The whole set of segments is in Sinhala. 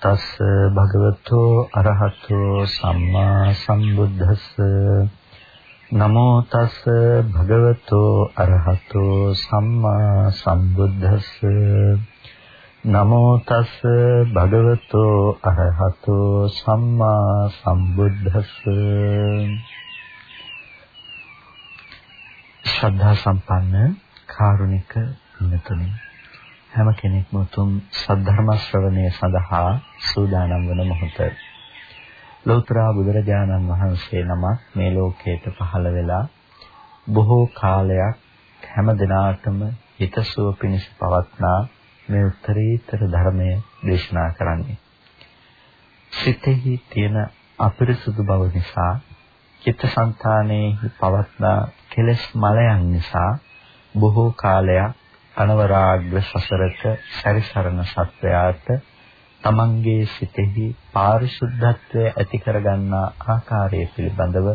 තස් භගවතු අරහතෝ සම්මා සම්බුද්දස්ස. නමෝ තස් භගවතු අරහතෝ සම්මා සම්බුද්දස්ස. නමෝ තස් භගවතු අරහතෝ සම්මා සම්බුද්දස්ස. ශ්‍රද්ධා සම්පන්න කාරුණික නිතුනි හැම කෙනෙක්ම උතුම් සද්ධර්ම ශ්‍රවණය සඳහා සූදානම් වන මොහොත. ලෝතර බුදුරජාණන් වහන්සේ නමක් මේ ලෝකයට පහළ වෙලා බොහෝ කාලයක් හැම දිනාටම හිතසුව පිණිස පවත්නා මේ උත්තරීතර ධර්මය දේශනා කරන්නේ. සිතෙහි තියෙන අපිරිසුදු බව නිසා චිත්තසංතානයේ පවත්නා කෙලෙස් මලයන් නිසා බොහෝ කාලයක් අනවරාග්‍ර සසරක සැරිසරන සත්වයාට තමන්ගේ සිතෙහි පාරිශුද්ධත්වය ඇති කරගන්නා ආකාරය පිළිබඳව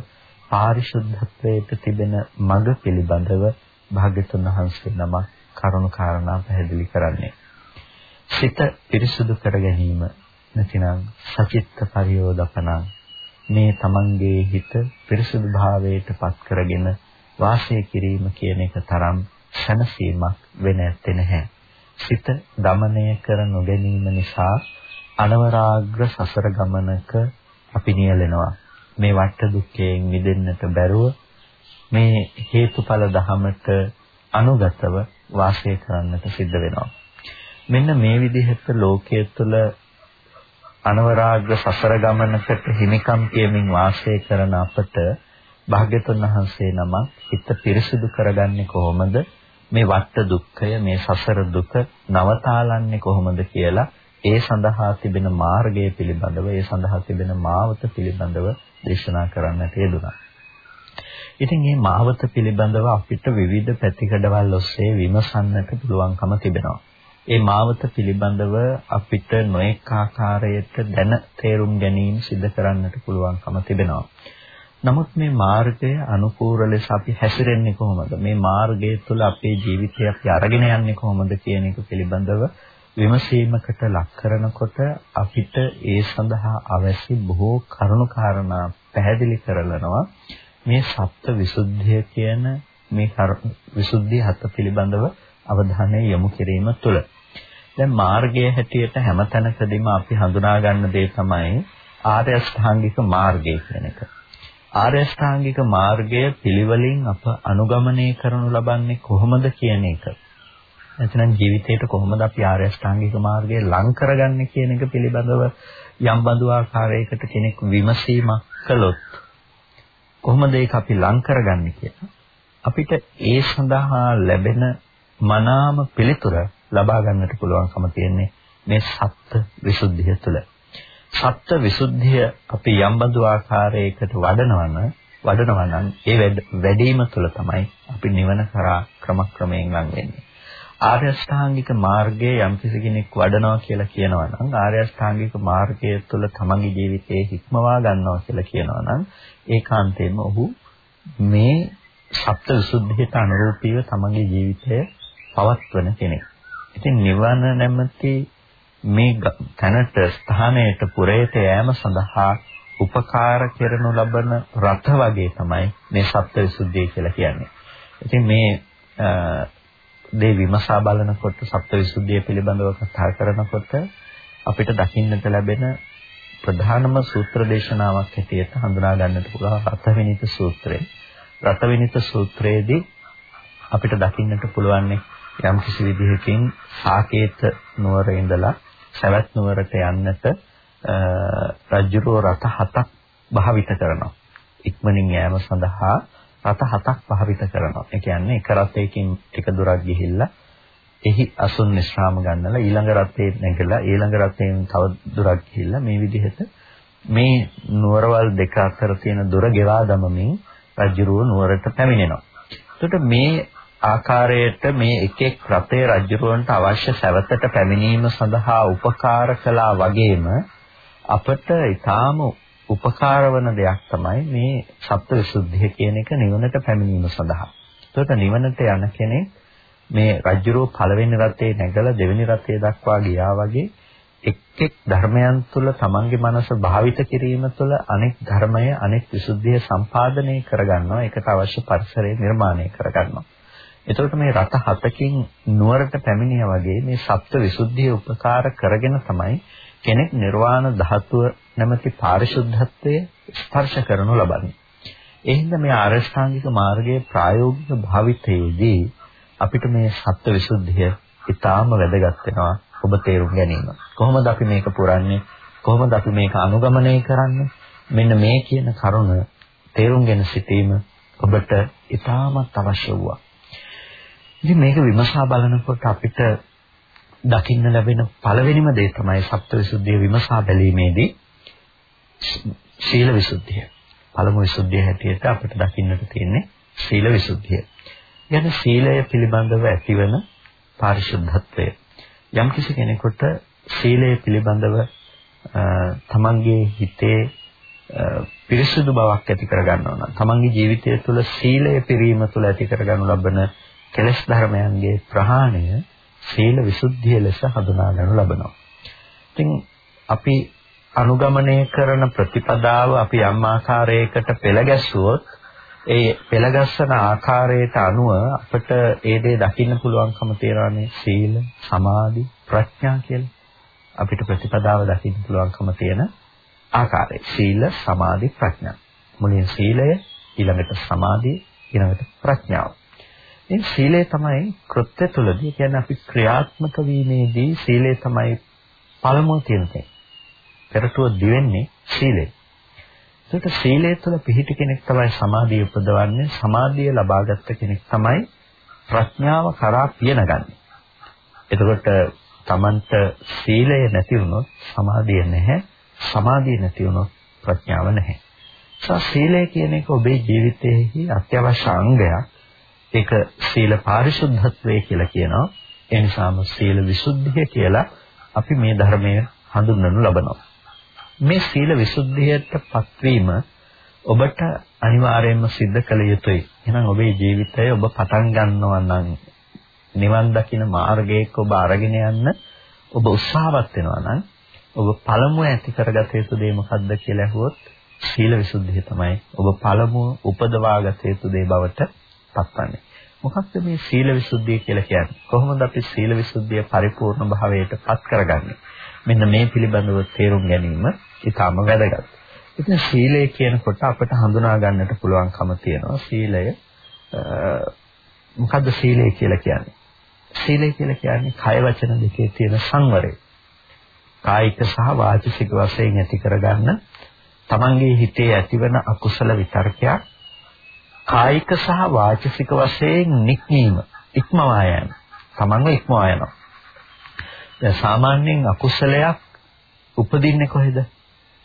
පාරිශුද්ධත්වයට තිබෙන මඟ පිළිබඳව භාග්‍යතුන් වහන්සේ නම කරුණු කාරණා පැහැදිලි කරන්නේ. සිත පිරිසුදු කර ගැනීම නැතිනම් සචිත්ත පරියෝදපණං මේ තමන්ගේ හිත පිරිසුදු භාවයට පත් කරගෙන වාසය කිරීම කියන එක තරම් සැනසීමක් වෙන ඇත්තේ නැහැ. සිත দমনය කර නොගැනීම නිසා අනවරාග්‍ර සසර ගමනක අපි නියැලෙනවා. මේ වට දුක්යෙන් මිදෙන්නට බැරුව මේ හේතුඵල ධමයට අනුගතව වාසය කරන්නට සිද්ධ වෙනවා. මෙන්න මේ විදිහට ලෝකයේ තුල අනවරාග්‍ර සසර ගමනකට හිමිකම් කියමින් වාසය කරන අපට භාග්‍යතුන් වහන්සේ නමක් හිත පිරිසිදු කරගන්නේ කොහොමද? මේ වට දුක්ඛය මේ සසර දුක නවතාලන්නේ කොහොමද කියලා ඒ සඳහා තිබෙන මාර්ගය පිළිබඳව ඒ සඳහා තිබෙන මාවත පිළිබඳව දේශනා කරන්නට යෙදුණා. ඉතින් මේ මාවත පිළිබඳව අපිට විවිධ පැතිකඩවල් ඔස්සේ විමසන්නට පුළුවන්කම තිබෙනවා. ඒ මාවත පිළිබඳව අපිට නොඑක ආකාරයට දැන තේරුම් ගැනීම සිදු කරන්නට පුළුවන්කම තිබෙනවා. නමුත් මේ මාර්ගය අනුකූල ලෙස අපි හැසිරෙන්නේ කොහොමද? මේ මාර්ගය තුළ අපේ ජීවිතය අපි අරගෙන යන්නේ කොහොමද කියන එක පිළිබඳව විමසීමකට ලක් කරනකොට අපිට ඒ සඳහා අවශ්‍ය බොහෝ කරුණු කාරණා පැහැදිලි කරලනවා. මේ සත්‍ය විසුද්ධිය කියන මේ විසුද්ධිය හත පිළිබඳව අවධානය යොමු කිරීම තුළ දැන් මාර්ගයේ හැටියට හැමතැනකදීම අපි හඳුනා ගන්න දේ තමයි ආර්ය අෂ්ටාංගික මාර්ගය කියන එක. ආර්ය ශ්‍රාංගික මාර්ගය පිළිවෙලින් අප අනුගමනය කරනු ලබන්නේ කොහොමද කියන එක. එතනම් ජීවිතේට කොහොමද අපි ආර්ය ශ්‍රාංගික මාර්ගය ලං කරගන්නේ කියන එක පිළිබඳව යම් බඳු ආකාරයකට කෙනෙක් විමසීමක් කළොත් කොහොමද ඒක අපි ලං කරගන්නේ කියලා. අපිට ඒ සඳහා ලැබෙන මනාම පිළිතුර ලබා ගන්නට පුළුවන්කම තියෙන්නේ මේ සත්‍ය විසුද්ධිය තුළ. සත්‍ය විසුද්ධිය අපි යම් බඳු ආකාරයකට වඩනවන වඩනවා නම් ඒ වැඩිම තුළ තමයි අපි නිවන කරා ක්‍රමක්‍රමයෙන් ලං වෙන්නේ. ආර්ය අෂ්ටාංගික මාර්ගයේ යම් කෙනෙක් වඩනවා කියලා කියනවා නම් ආර්ය අෂ්ටාංගික මාර්ගය තුළ තමන්ගේ ජීවිතේ හික්මවා ගන්නවා කියලා කියනවා නම් ඒකාන්තයෙන්ම ඔහු මේ සත්‍ය විසුද්ධියට අනුරූපීව තමන්ගේ ජීවිතය පවත්වන කෙනෙක්. ඉතින් නිවන නැමැති මේ තැනට ස්ථානයට පුරේට යෑම සඳහා උපකාර කරනු ලබන රಥ වගේ තමයි මේ සත්‍ය විසුද්ධිය කියලා කියන්නේ. ඉතින් මේ දේ විමසා බලනකොට සත්‍ය විසුද්ධිය පිළිබඳව කතා කරනකොට අපිට දකින්නට ලැබෙන ප්‍රධානම සූත්‍ර දේශනාවක් හැටියට හඳුනා ගන්නට පුළුවන් රතවිනිත සූත්‍රය. රතවිනිත සූත්‍රයේදී අපිට දකින්නට පුළුවන් යම් කිසි විදිහකින් සාකේත නුවර ඉඳලා සවැත් නුවරට යන්නට රජුරෝ රಥ හතක් භාවිත කරනවා. ඉක්මනින් යෑම සඳහා රථ හතක් භාවිත කරනවා. ඒ කියන්නේ එක රථයකින් එක දුරක් ගිහිල්ලා එහි අසුන් විශ්‍රාම ගන්නලා ඊළඟ රථේ නැගලා ඊළඟ රථයෙන් තව දුරක් ගිහිල්ලා මේ විදිහට මේ නුවරවල් දෙක අතර තියෙන දුර ගෙවා දමමින් රජුරුව නුවරට පැමිණෙනවා. එතකොට මේ ආකාරයට මේ එක එක් රතේ රජුරවන්ට අවශ්‍ය සැවතට පැමිණීම සඳහා උපකාර කළා වගේම අපට ඊටාම උපකාර වන දෙයක් තමයි මේ සත්‍යවිසුද්ධිය කියන එක නිවනට පැමිණීම සඳහා. එතකොට නිවනට යන කෙනෙක් මේ රජ්ජුරුව පළවෙනි රතේ නැගලා දෙවෙනි රතේ දක්වා ගියා වගේ එක් එක් ධර්මයන් තුළ තමන්ගේ මනස භාවිත කිරීම තුළ අනෙක් ධර්මය අනෙක් විසුද්ධිය සම්පාදනය කරගන්නවා ඒකට අවශ්‍ය පරිසරය නිර්මාණය කරගන්නවා එතකොට මේ රත හතකින් නුවරට පැමිණියා වගේ මේ සත්‍ය විසුද්ධිය උපකාර කරගෙන තමයි කෙනෙක් නිර්වාණ ධාතුව නැමැති පාරිශුද්ධත්වය ස්පර්ශ කරනු ලබන්නේ. ඒ හින්දා මේ ආරෂ්ඨාංගික මාර්ගයේ ප්‍රායෝගික භාවිතයේදී අපිට මේ සත්‍ය විසුද්ධිය ඉතාම වැදගත් වෙනවා ඔබ තේරුම් ගැනීම. කොහොමද අපි මේක පුරන්නේ? කොහොමද අපි මේක අනුගමනය කරන්නේ? මෙන්න මේ කියන කරුණ තේරුම්ගෙන සිටීම ඔබට ඉතාමත් අවශ්‍ය වුණා. ඉතින් මේක විමසා බලනකොට අපිට දකින්න ලැබෙන පළවෙනිම දේ තමයි සත්‍යවිසුද්ධිය විමසා බැලීමේදී සීල විසුද්ධිය. පළමු විසුද්ධිය හැටියට අපිට දකින්නට තියෙන්නේ සීල විසුද්ධිය. යන සීලය පිළිබඳව ඇතිවන පාරිශුද්ධත්වය. යම්කිසි කෙනෙකුට සීලය පිළිබඳව තමන්ගේ හිතේ පිරිසුදු බවක් ඇති කරගන්නවා නම් තමන්ගේ ජීවිතය තුළ සීලය පිරීම තුළ ඇති කරගනු ලබන කෙලෙස් ධර්මයන්ගේ ප්‍රහාණය සීල විසුද්ධිය ලෙස හඳුනා ගන්නු ලබනවා. ඉතින් අපි අනුගමනය කරන ප්‍රතිපදාව අපි යම් ආකාරයකට පෙළ ගැස්සුවොත් ඒ පෙළගස්සන ආකාරයට අනුව අපිට ඒ දේ දකින්න පුළුවන්කම තියෙනවානේ සීල, සමාධි, ප්‍රඥා කියලා. අපිට ප්‍රතිපදාව දකින්න පුළුවන්කම තියෙන ආකාරය. සීල, සමාධි, ප්‍රඥා. මුලින් සීලය, ඊළඟට සමාධිය, ඊළඟට ප්‍රඥාව. මේ සීලය තමයි කෘත්‍ය තුළදී කියන්නේ අපි ක්‍රියාත්මක වීමේදී සීලය තමයි පළමුව තියෙන තැන. පෙරටුව දිවෙන්නේ සීලය. ඒක සීලය තුළ පිහිටි කෙනෙක් තමයි සමාධිය උපදවන්නේ. සමාධිය ලබාගත් කෙනෙක් තමයි ප්‍රඥාව කරා පියනගන්නේ. එතකොට Tamanට සීලය නැති වුණොත් සමාධිය නැහැ. සමාධිය නැති වුණොත් ප්‍රඥාව නැහැ. සීලය කියන එක ඔබේ ජීවිතයේ අත්‍යවශ්‍ය අංගයක්. ඒක සීල පාරිශුද්ධත්වය කියලා කියනවා. ඒ නිසාම සීල විසුද්ධිය කියලා අපි මේ ධර්මය හඳුන්වනු ලබනවා. මේ සීල විසුද්ධියට පත්වීම ඔබට අනිවාර්යයෙන්ම සිද්ධ කළ යුතුයි. එහෙනම් ඔබේ ජීවිතය ඔබ පටන් ගන්නවා නම් නිවන් දකින මාර්ගයක ඔබ අරගෙන යන්න ඔබ උත්සාහවත් වෙනවා නම් ඔබ පළමුව ඇති කරගත යුතු දේ මොකක්ද කියලා අහුවොත් සීල විසුද්ධිය තමයි ඔබ පළමුව උපදවාගත යුතු දේ බවට පත්වන්නේ. මොකක්ද මේ සීල විසුද්ධිය කියලා කියන්නේ? කොහොමද අපි සීල විසුද්ධිය පරිපූර්ණ භාවයට පත් කරගන්නේ? මෙන්න මේ පිළිබඳව තේරුම් ගැනීම ඉතාම වැදගත්. ඉතින් සීලය කියනකොට අපිට හඳුනා ගන්නට පුළුවන්කම තියෙනවා සීලය මොකද්ද සීලය කියලා කියන්නේ? සීලය කියලා කියන්නේ කය වචන දෙකේ තියෙන සංවරය. කායික සහ වාචික වශයෙන් ඇති කරගන්න තමන්ගේ හිතේ ඇතිවන අකුසල විතර්කයක් කායික සහ වාචික වශයෙන් නික්මීම ඉක්මවා යෑම. තමන්ව ඉක්මවා යනවා. දැන් සාමාන්‍යයෙන් අකුසලයක් උපදින්නේ කොහෙද?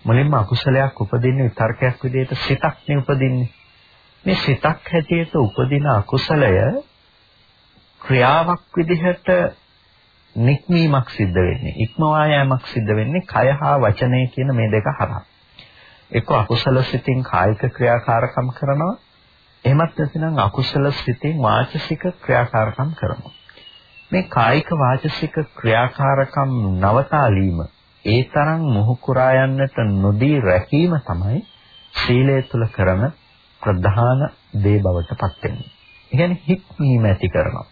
මුලින්ම අකුසලයක් උපදින්නේ විතර්කයක් විදිහට සිතක් නේ උපදින්නේ. මේ සිතක් හැටියට උපදින අකුසලය ක්‍රියාවක් විදිහට නික්මීමක් සිද්ධ වෙන්නේ. ඉක්මවා යෑමක් සිද්ධ වෙන්නේ කය හා වචනය කියන මේ දෙක හරහා. එක්ක අකුසල සිතින් කායික ක්‍රියාකාරකම් කරනවා එහෙමත් නැත්නම් අකුසල සිතින් වාචසික ක්‍රියාකාරකම් කරනවා. මේ කායික වාචසික ක්‍රියාකාරකම් නවතාලීම ඒ තරම් මොහු කුරා යන්නට නොදී රැකීම තමයි සීලය තුල කරන ප්‍රධාන දේ බවට පත් වෙන්නේ. ඒ කියන්නේ හික්මීම ඇති කරනවා.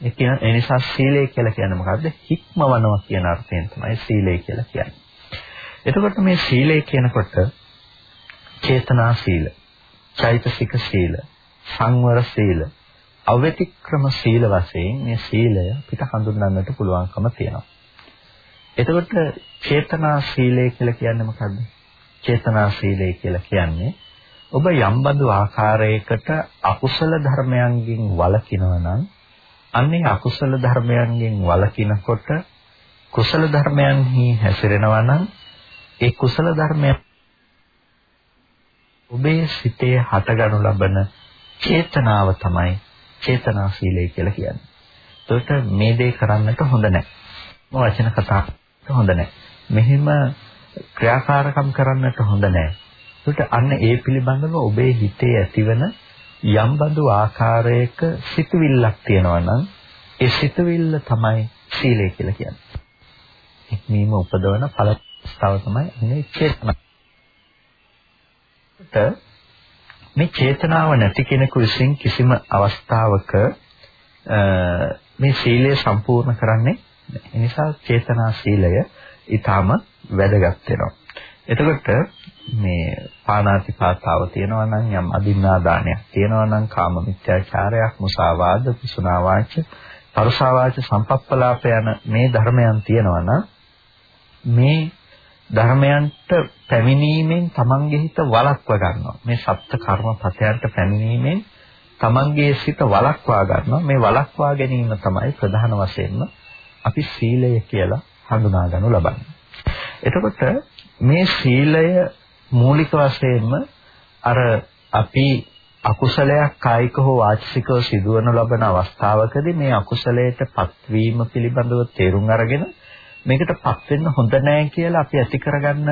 ඒ කියන ඒ නිසා සීලය කියලා කියන්නේ මොකද්ද? හික්මවනවා කියන අර්ථයෙන් තමයි සීලය කියලා කියන්නේ. එතකොට මේ සීලය කියනකොට චේතනා සීල චෛතසික සීල, සංවර සීල, අව්‍යතික්‍රම සීල වශයෙන් මේ සීලය පිට හඳුන්වන්නට පුළුවන්කම තියෙනවා. එතකොට චේතනා සීලය කියලා කියන්නේ මොකද්ද? චේතනා සීලය කියලා කියන්නේ ඔබ යම් බඳු ආකාරයකට අකුසල ධර්මයන්ගෙන් වළකිනවා නම් අන්නේ අකුසල ධර්මයන්ගෙන් වළකිනකොට කුසල ධර්මයන්හි හැසිරෙනවා නම් ඒ කුසල ධර්මයන් ඔබේ සිතේ හටගනු ලබන චේතනාව තමයි චේතනා සීලය කියලා කියන්නේ. ඒකට මේ දේ කරන්නට හොඳ නැහැ. වචන කතා හොඳ නැහැ. මෙහිම ක්‍රියාකාරකම් කරන්නට හොඳ නැහැ. ඒකට අන්න ඒ පිළිබඳව ඔබේ හිතේ ඇතිවන යම් බඳු ආකාරයක සිතුවිල්ලක් තියෙනවා නම් ඒ සිතුවිල්ල තමයි සීලය කියලා කියන්නේ. ඉක්මීම උපදවන ඵලස්තාව තමයි මේ චේතනා. මේ චේතනාව නැති කෙනෙකු විසින් කිසිම අවස්ථාවක මේ සීලය සම්පූර්ණ කරන්නේ නැහැ. ඒ නිසා චේතනා සීලය ඊටාම වැදගත් වෙනවා. එතකොට මේ පාණාතිපාතාව තියෙනවා නම් යම් අදින්නා දානයක් තියෙනවා නම් කාම මිත්‍යාචාරයක් මුසාවාද කුසනා වාච පරුසා වාච සම්පප්පලාප යන මේ ධර්මයන් තියෙනවා නම් මේ ධර්මයන්ට පැමිණීමෙන් තමන්ගේ හිත වළක්ව ගන්නවා. මේ සත්‍ය කර්මපතයන්ට පැමිණීමෙන් තමන්ගේ සිත වළක්වා ගන්නවා. මේ වළක්වා ගැනීම තමයි ප්‍රධාන වශයෙන්ම අපි සීලය කියලා හඳුනා ගන්නු ලබන්නේ. එතකොට මේ සීලය මූලික වශයෙන්ම අර අපි අකුසලයක් කායික හෝ වාචිකව සිදුවන ලබන අවස්ථාවකදී මේ අකුසලයට පත්වීම පිළිබඳව තේරුම් අරගෙන මේකටපත් වෙන්න හොඳ නැහැ කියලා අපි ඇති කරගන්න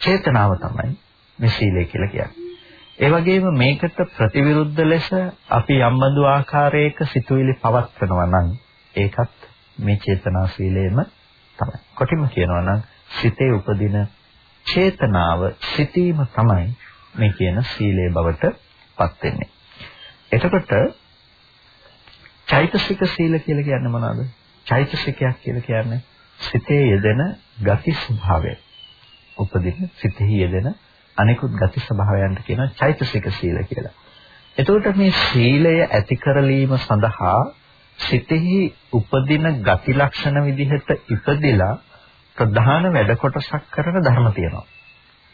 චේතනාව තමයි මේ සීලය කියලා කියන්නේ. ඒ වගේම මේකට ප්‍රතිවිරුද්ධ ලෙස අපි යම්බඳු ආකාරයක සිතුවිලි පවත්වනවා නම් ඒකත් මේ චේතනා සීලයේම තමයි. කොටිම කියනවා නම් සිතේ උපදින චේතනාව සිටීම තමයි මේ කියන සීලේ බවට පත් වෙන්නේ. එතකොට චෛතසික සීල කියලා කියන්නේ මොනවද? චෛතසිකයක් කියලා කියන්නේ සිතේ යෙදෙන ගති ස්වභාවය. උපදින සිතෙහි යෙදෙන අනිකුත් ගති ස්වභාවයන්ට කියනවා චෛතසික සීල කියලා. එතකොට මේ සීලය ඇති කරලීම සඳහා සිතෙහි උපදින ගති ලක්ෂණ විදිහට ඉපදිලා ප්‍රධාන වැඩ කොටසක් කරන ධර්ම තියෙනවා.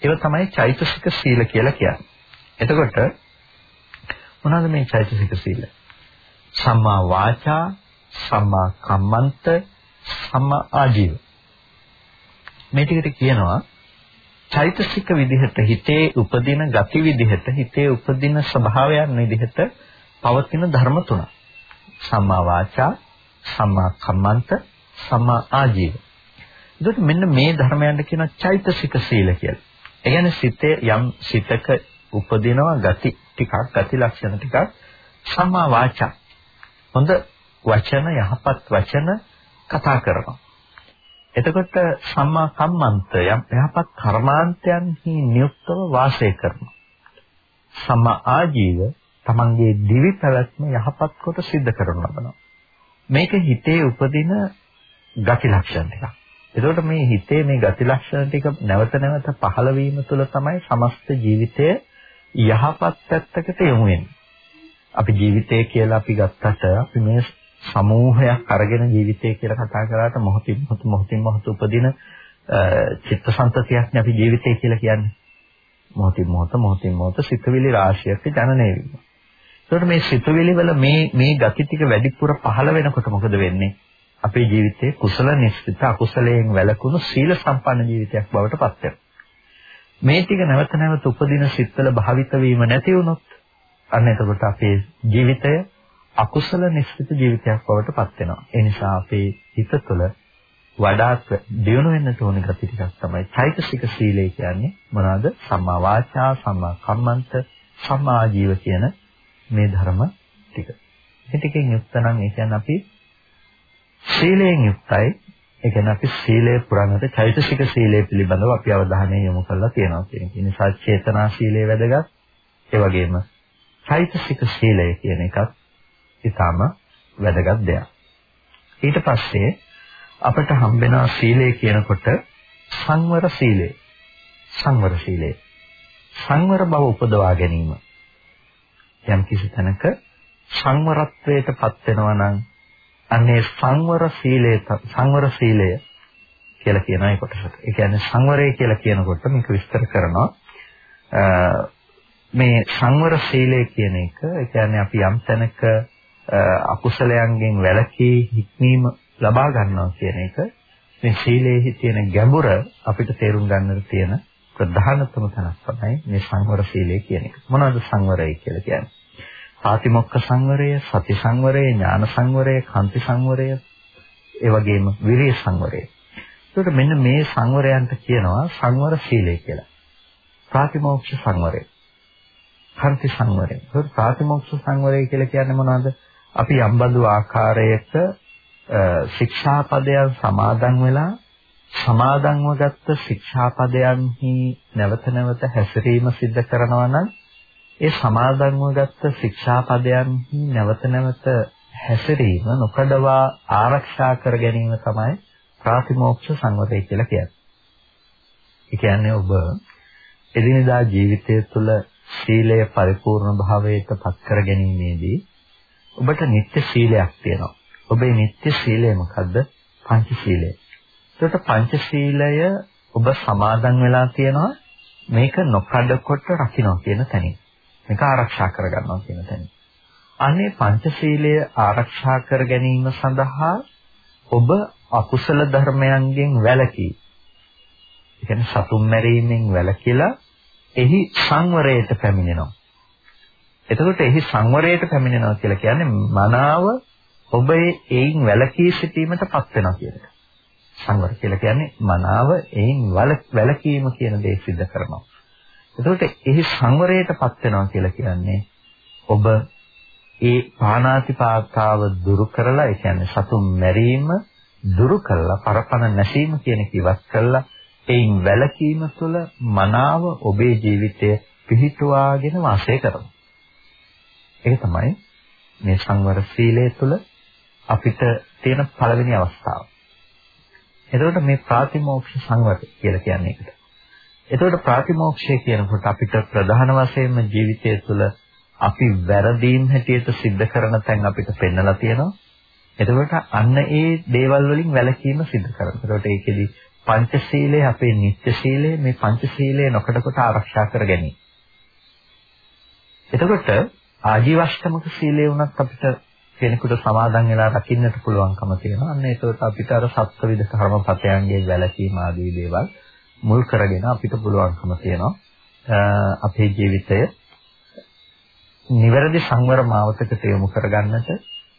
ඒව තමයි චෛතසික සීල කියලා කියන්නේ. එතකොට මොනවාද මේ චෛතසික සීල? සම්මා වාචා, සම්මා කම්මන්ත, සම්මා ආජීව. මේ ටිකට කියනවා චෛතසික විදිහට හිතේ උපදින ගති විදිහට හිතේ උපදින ස්වභාවයන් විදිහට පවතින ධර්ම තුනක්. සම්මා වාචා, සම්මා කම්මන්ත, සම්මා ආජීව. එතකොට මෙන්න මේ ධර්මයන්ට කියන චෛතසික සීල කියලා. ඒ කියන්නේ සිතේ යම් සිතක උපදිනවා ගති ටිකක් ගති ලක්ෂණ ටිකක් සම්මා වාචා. හොඳ වචන යහපත් වචන කතා කරනවා. එතකොට සම්මා කම්මන්ත යම් යහපත් කර්මාන්තයන්හි නියුක්තව වාසය කරනවා. සම්මා ආජීව තමන්ගේ දිවි පැවැත්ම යහපත් කොට සිද්ධ කරන ලබනවා. මේක හිතේ උපදින ගති ලක්ෂණ ටිකක්. එතකොට මේ හිතේ මේ ගති ලක්ෂණ ටික නැවත නැවත පහළ වීම තුළ තමයි සමස්ත ජීවිතය යහපත් පැත්තකට යොමු වෙන්නේ. අපි ජීවිතය කියලා අපි ගත්තට අපි මේ සමූහයක් අරගෙන ජීවිතය කියලා කතා කරාට මොහොතින් මොහොත මොහොතින් මොහොත උපදින චිත්තසංතතියක්නේ අපි ජීවිතය කියලා කියන්නේ. මොහොතින් මොහොත මොහොතින් මොහොත සිතුවිලි රාශියක ජනනය වීම. ඒකට මේ සිතුවිලි වල මේ මේ ගති ටික වැඩිපුර පහළ වෙනකොට මොකද වෙන්නේ? අපේ ජීවිතයේ කුසල නිස්සිත අකුසලයෙන් වැළකුණු සීල සම්පන්න ජීවිතයක් බවට පත් වෙනවා. මේ ටික නැවත නැවත උපදින සිත්වල භාවිත වීම නැති වුණොත් අන්න එතකොට අපේ ජීවිතය අකුසල නිස්සිත ජීවිතයක් බවට පත් වෙනවා. ඒ නිසා අපේ හිත තුළ වඩාත් දියුණු වෙන්න ඕන ගති ටිකක් තමයි චෛතසික සීලය කියන්නේ මොනවාද? සම්මා වාචා, සම්මා කම්මන්ත, සම්මා ජීව කියන මේ ධර්ම ටික. මේ ටිකෙන් යුක්ත නම් ඒ කියන්නේ අපි සීලයෙන් යුක්තයි. ඒ කියන්නේ අපි සීලය පුරන්නට චෛතසික සීලය පිළිබඳව අපි අවධානය යොමු කරලා තියෙනවා කියන එක. නිසා චේතනා සීලය වැදගත්. ඒ වගේම චෛතසික සීලය කියන එකත් ඊටාම වැදගත් දෙයක්. ඊට පස්සේ අපට හම්බෙන සීලය කියනකොට සංවර සීලය. සංවර සීලය. සංවර බව උපදවා ගැනීම. යම් කිසි තැනක සංවරත්වයටපත් වෙනවා නම් අන්නේ සංවර සීලය සංවර සීලය කියලා කියන ඒ කොටසට. ඒ කියන්නේ සංවරය කියලා කියනකොට මේක විස්තර කරනවා. මේ සංවර සීලය කියන එක ඒ කියන්නේ අපි යම් තැනක අකුසලයන්ගෙන් වැළකී හික්මීම ලබා ගන්නවා කියන එක මේ සීලයේ තියෙන ගැඹුර අපිට තේරුම් ගන්නට තියෙන ප්‍රධානතම තැනක් තමයි මේ සංවර සීලය කියන එක. මොනවද සංවරය කියලා කියන්නේ? පාතිමොක්ඛ සංවරය, සති සංවරය, ඥාන සංවරය, කාන්ති සංවරය, ඒ වගේම විරිය සංවරය. ඒකට මෙන්න මේ සංවරයන්ට කියනවා සංවර සීලය කියලා. ප්‍රාතිමෝක්ෂ සංවරය. කන්ති සංවරය. ඒක ප්‍රාතිමෝක්ෂ සංවරය කියලා කියන්නේ මොනවද? අපි යම්බඳු ආකාරයක ශික්ෂාපදයන් සමාදන් වෙලා සමාදන්ව ගත්ත ශික්ෂාපදයන්හි නැවත නැවත හැසිරීම සිද්ධ කරනවා නම් ඒ සමාදන්ව ගත්ත ශික්ෂාපදයන්හි නැවත නැවත හැසිරීම නොකඩවා ආරක්ෂා කර ගැනීම තමයි ප්‍රාතිමෝක්ෂ සංවරය කියලා කියන්නේ. ඒ කියන්නේ ඔබ එදිනදා ජීවිතය තුළ සීලය පරිපූර්ණ භාවයට පත් කර ගැනීමේදී ඔබට නිත්‍ය සීලයක් තියෙනවා. ඔබේ නිත්‍ය සීලය මොකද්ද? පංච සීලය. ඒකට පංච සීලය ඔබ සමාදන් වෙලා තියෙනවා මේක නොකඩ කොට රකින්න කියන තැනින්. මේක ආරක්ෂා කරගන්නවා කියන තැනින්. අනේ පංචශීලය ආරක්ෂා කර ගැනීම සඳහා ඔබ අකුසල ධර්මයන්ගෙන් වැළකී. ඒ කියන්නේ සතුම් මැරීමෙන් වැළකීලා එහි සංවරයට පැමිණෙනවා. එතකොට එහි සංවරයට පැමිණෙනවා කියලා කියන්නේ මනාව ඔබ ඒයින් වැළකී සිටීමටපත් වෙනවා කියන එක. සංවර කියලා කියන්නේ මනාව ඒයින් වැළකීම කියන දේ සිද්ධ කරනවා. එතකොට එහි සංවරයටපත් වෙනවා කියලා කියන්නේ ඔබ ඒ පාණාතිපාතාව දුරු කරලා ඒ කියන්නේ සතුන් මැරීම දුරු කරලා පරපණ නැසීම කියන එක ඉවත් කරලා එයින් වැළකීම තුළ මනාව ඔබේ ජීවිතය පිහිටුවාගෙන වාසය කරනවා. ඒක තමයි මේ සංවර සීලය තුළ අපිට තියෙන පළවෙනි අවස්ථාව. එතකොට මේ ප්‍රාතිමෝක්ෂ සංවර කියලා කියන්නේ ඒකට. එතකොට ප්‍රාතිමෝක්ෂය කියනකොට අපිට ප්‍රධාන වශයෙන්ම ජීවිතය තුළ අපි වැරදීම් හැටියට සිද්ධ කරන තැන් අපිට පෙන්නලා තියෙනවා. එතකොට අන්න ඒ දේවල් වලින් වැළකීම සිද්ධ කරනවා. එතකොට ඒකෙදි පංචශීලයේ අපේ නිත්‍ය සීලය මේ පංචශීලයේ නොකඩකොට ආරක්ෂා කර ගැනීම. එතකොට ආජීවශ්‍රමක සීලය වුණත් අපිට කෙනෙකුට සමාදන් වෙලා රකින්නට පුළුවන්කම තියෙනවා. අන්න ඒකට අපිට අර සත්විද කර්මපතයන්ගේ වැළකීම ආදී දේවල් මුල් කරගෙන අපිට පුළුවන්කම තියෙනවා. අපේ ජීවිතය නිවැරදි සංවර මාවතකට යොමු කරගන්නට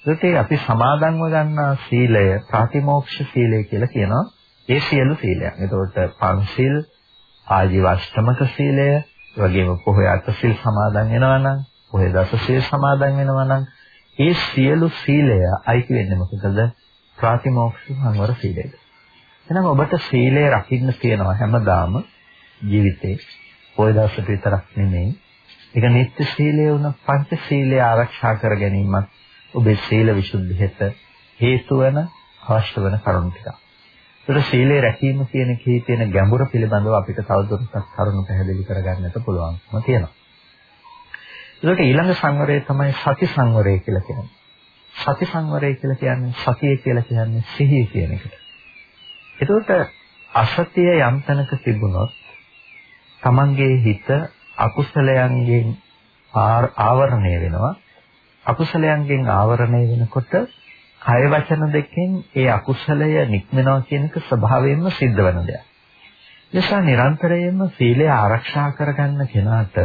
ඒකේ අපි සමාදන්ව ගන්නා සීලය ප්‍රතිමෝක්ෂ සීලය කියලා කියනවා. ඒ සියලු සීලයන්. එතකොට පංචශීල්, ආජීව අෂ්ටමක සීලය, වගේම පොහොය අටසිල් සමාදන් වෙනවා නම්, පොහොය දසසිල් සමාදන් වෙනවා නම්, ඒ සියලු සීලය අයිති වෙන්නේ මොකද? ප්‍රතිමෝක්ෂ සංවර සීලයද. එහෙනම් ඔබට සීලය රකින්න තියෙනවා හැමදාම ජීවිතේ. පොහොය දසට විතරක් නෙමෙයි ඒක නිත්‍ය සීලය වුණ පංච සීලය ආරක්ෂා කර ගැනීමත් ඔබේ සීල විසුද්ධියට හේතු වෙන අවශ්‍ය වෙන කරුණු ටික. ඒතර සීලය රැකීම කියන කී තියෙන ගැඹුර පිළිබඳව අපිට තවදුරටත් කරුණු පැහැදිලි කරගන්නට පුළුවන්කම තියෙනවා. ඒකට ඊළඟ සංවරය තමයි සති සංවරය කියලා කියන්නේ. සති සංවරය කියලා කියන්නේ සතිය කියලා කියන්නේ සිහිය කියන එකට. ඒකට අසතිය යම් තැනක තිබුණොත් තමන්ගේ හිත අකුසලයන්ගෙන් ආවරණය වෙනවා. අකුසලයන්ගෙන් ආවරණය වෙනකොට කය වචන දෙකෙන් ඒ අකුසලය නික්මනවා කියන එක ස්වභාවයෙන්ම සිද්ධ වෙන දෙයක්. නිසා නිරන්තරයෙන්ම සීලය ආරක්ෂා කරගන්න කෙනාට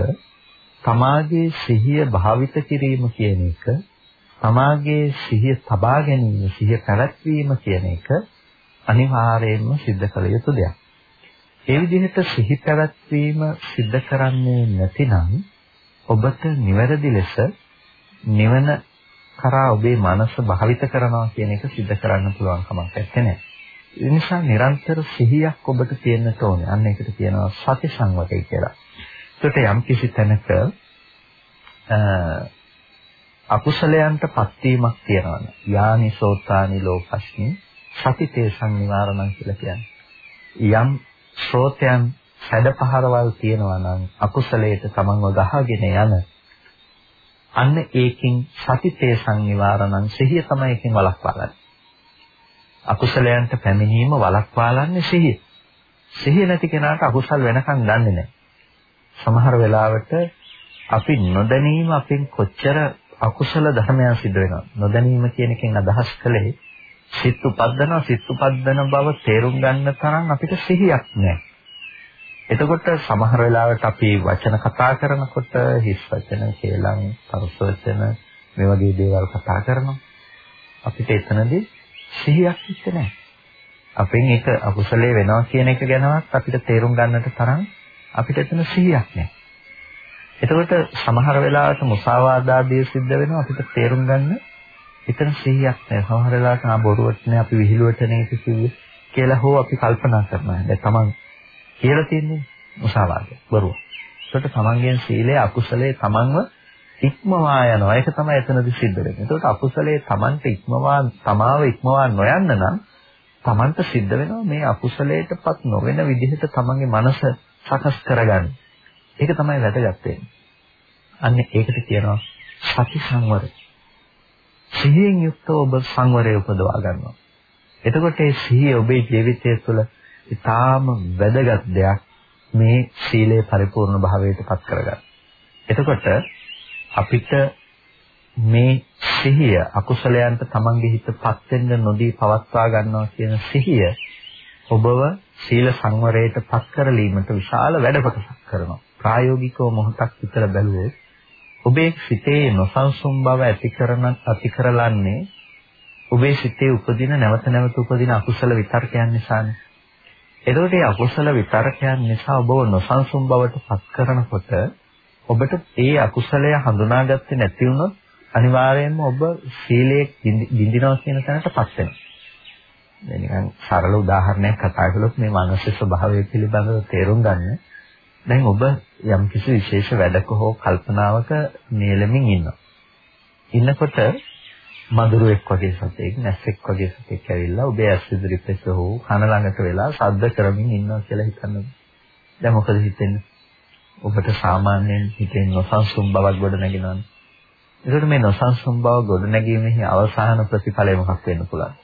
තමාගේ සිහිය භාවිත කිරීම කියන එක තමාගේ සිහිය තබා ගැනීම සිහිය පැවැත්වීම කියන එක අනිවාර්යයෙන්ම සිද්ධ කළ යුතු දෙයක්. ඒ විදිහට සිහි පැවැත්වීම සිද්ධ කරන්නේ නැතිනම් ඔබට නිවැරදි ලෙස නිවන කරා ඔබේ මනස භාවිත කරනවා කියන එක සිද්ධ කරන්න පුළුවන් කමක් නැත්තේ. ඒ නිසා නිරන්තර සිහියක් ඔබට තියෙන්න ඕනේ. අන්න ඒකට කියනවා සති සංවතය කියලා. ඒකට යම් කිසි තැනක අකුසලයන්ට පත්වීමක් තියනවා. යානි සෝතානි ලෝකස්මි සතිතේ සංනිවාරණම් කියලා කියන්නේ. යම් ශ්‍රෝතයන් සැඩපහරවල් තියනවා නම් අකුසලයට තමන්ව ගහගෙන යන අන්න ඒකින් සතිතේ සංනිවාරණං සිහිය තමයි එකෙන් වළක්වාලන්නේ. අකුසලයන්ට පැමිණීම වළක්වාලන්නේ සිහිය. සිහිය නැති කෙනාට අකුසල් වෙනකන් දන්නේ නැහැ. සමහර වෙලාවට අපි නොදැනීම අපෙන් කොච්චර අකුසල ධර්මයන් සිදු වෙනවා. නොදැනීම කියන එකෙන් අදහස් කළේ සිත් උපද්දනවා සිත් උපද්දන බව තේරුම් ගන්න තරම් අපිට සිහියක් නැහැ. එතකොට සමහර වෙලාවට අපි වචන කතා කරනකොට හිස් වචන, කේලම්, පරස වචන මේ වගේ දේවල් කතා කරනවා. අපිට එතනදී සිහියක් ඉන්නේ නැහැ. අපෙන් ඒක අකුසලයේ වෙනවා කියන එක ගැනවත් අපිට තේරුම් ගන්නට තරම් අපිට එතන සිහියක් නැහැ. එතකොට සමහර වෙලාවට මුසාවාදාදී සිද්ධ වෙනවා අපිට තේරුම් ගන්න එතන සිහියක් නැහැ. සමහර වෙලාවට ආ බොරුවට නේ අපි විහිළුවට නේ කිව්වේ කියලා හෝ අපි කල්පනා කරනවා. දැන් තමන් කියලා තියන්නේ මුසාවාද බොරුව. ඒකට තමන්ගේ සීලය අකුසලයේ තමන්ව ඉක්මවා යනවා. ඒක තමයි එතනදි සිද්ධ වෙන්නේ. ඒකට අකුසලයේ තමන්ට ඉක්මවා තමාව ඉක්මවා නොයන්න නම් තමන්ට සිද්ධ වෙනවා මේ අකුසලයටපත් නොවන විදිහට තමන්ගේ මනස සකස් කරගන්න. ඒක තමයි වැදගත් වෙන්නේ. අන්න ඒකට කියනවා සති සංවරය. සිහියෙන් යුක්තව ඔබ සංවරය උපදවා ගන්නවා. එතකොට මේ සිහිය ඔබේ ජීවිතය තුළ ඉතාම වැදගත් දෙයක් මේ සීලේ පරිපූර්ණ භාවයට පත් කරගන්න. එතකොට අපිට මේ සිහිය අකුසලයන්ට තමන්ගේ හිතපත් වෙන්න නොදී පවත්වා ගන්නවා කියන සිහිය ඔබව සීල සංවරයට පත් කරලීමට විශාල වැඩ කොටසක් කරනවා. ප්‍රායෝගිකව මොහොතක් විතර බැලුවොත් ඔබේ සිතේ නොසන්සුන් බව ඇති කරන ඇති කරලන්නේ ඔබේ සිතේ උපදින නැවත නැවත උපදින අකුසල විතර්කයන් නිසානේ. එතකොට මේ අකුසල විතර්කයන් නිසා ඔබව නොසන්සුන් බවට පත් කරනකොට ඔබට ඒ අකුසලය හඳුනාගත්තේ නැති වුණොත් අනිවාර්යයෙන්ම ඔබ සීලයේ බිඳිනවා කියන තැනටපත් වෙනවා. දැන් නිකන් සරල උදාහරණයක් කතා කළොත් මේ මානසික ස්වභාවය පිළිබඳව තේරුම් ගන්න. දැන් ඔබ යම් කිසි විශේෂ වැඩක හෝ කල්පනාවක නියැලෙමින් ඉන්නවා. ඉන්නකොට මధుරෙක් වගේ සතෙක් නැස්සෙක් වගේ සතෙක් ඇවිල්ලා ඔබේ ඇස් ඉදිරි පෙස හෝ කන ළඟට වෙලා ශබ්ද කරමින් ඉන්නවා කියලා හිතන්න. දැන් මොකද හිතෙන්නේ? ඔබට සාමාන්‍යයෙන් හිතෙන් නොසන්සුන් බවක් ගොඩ නැගෙනවනේ. ඒකට මේ නොසන්සුන් බව ගොඩ නැගීමේ අවසාන ප්‍රතිඵලය මොකක් වෙන්න පුළුවන්?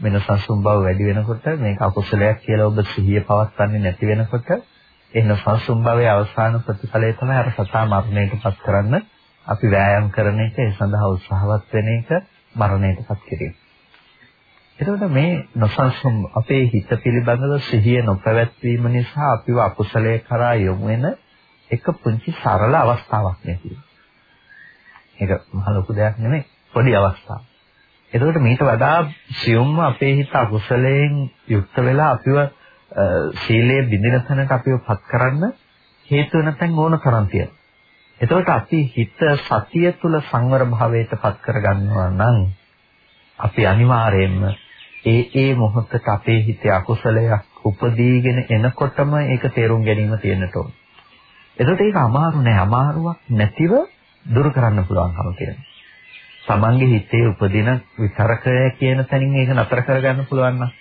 වෙන සංසුම් බව වැඩි වෙනකොට මේක අකුසලයක් කියලා ඔබ සිහිය පවත්වන්නේ නැති වෙනකොට එන සංසුම් භවයේ අවසාන ප්‍රතිඵලය තමයි අර සතා මරණයටපත් කරන්න අපි වෑයම් කරන එක ඒ සඳහා උත්සාහවත් වෙන එක මරණයටපත් කිරීම. එතකොට මේ නොසන්සුම් අපේ හිත පිළිබඳව සිහිය නොපැවැත්වීම නිසා අපිව අකුසලයේ කරා යොමු වෙන එක පුංචි සරල අවස්ථාවක් නේ ඒක මහ ලොකු දෙයක් නෙමෙයි පොඩි අවස්ථාවක්. එතකොට මීට වඩා සියුම්ව අපේ හිත අකුසලයෙන් යුක්ත වෙලා අපිව සීලයේ බිඳින තැනට අපිව පත් කරන්න හේතු වෙන තැන් ඕන තරම් තියෙනවා. එතකොට අපි හිත සතිය තුල සංවර භාවයට පත් කරගන්නවා නම් අපි අනිවාර්යයෙන්ම ඒ ඒ මොහොතට අපේ හිතේ අකුසලයක් උපදීගෙන එනකොටම ඒක තේරුම් ගැනීම තියෙන්නට ඕන. එතකොට ඒක අමාරු නෑ. අමාරුවක් නැතිව දුරු කරන්න පුළුවන්කම තියෙනවා. තමන්ගේ හිතේ උපදින විතරකය කියන තැනින් ඒක නතර කරගන්න පුළුවන් නම්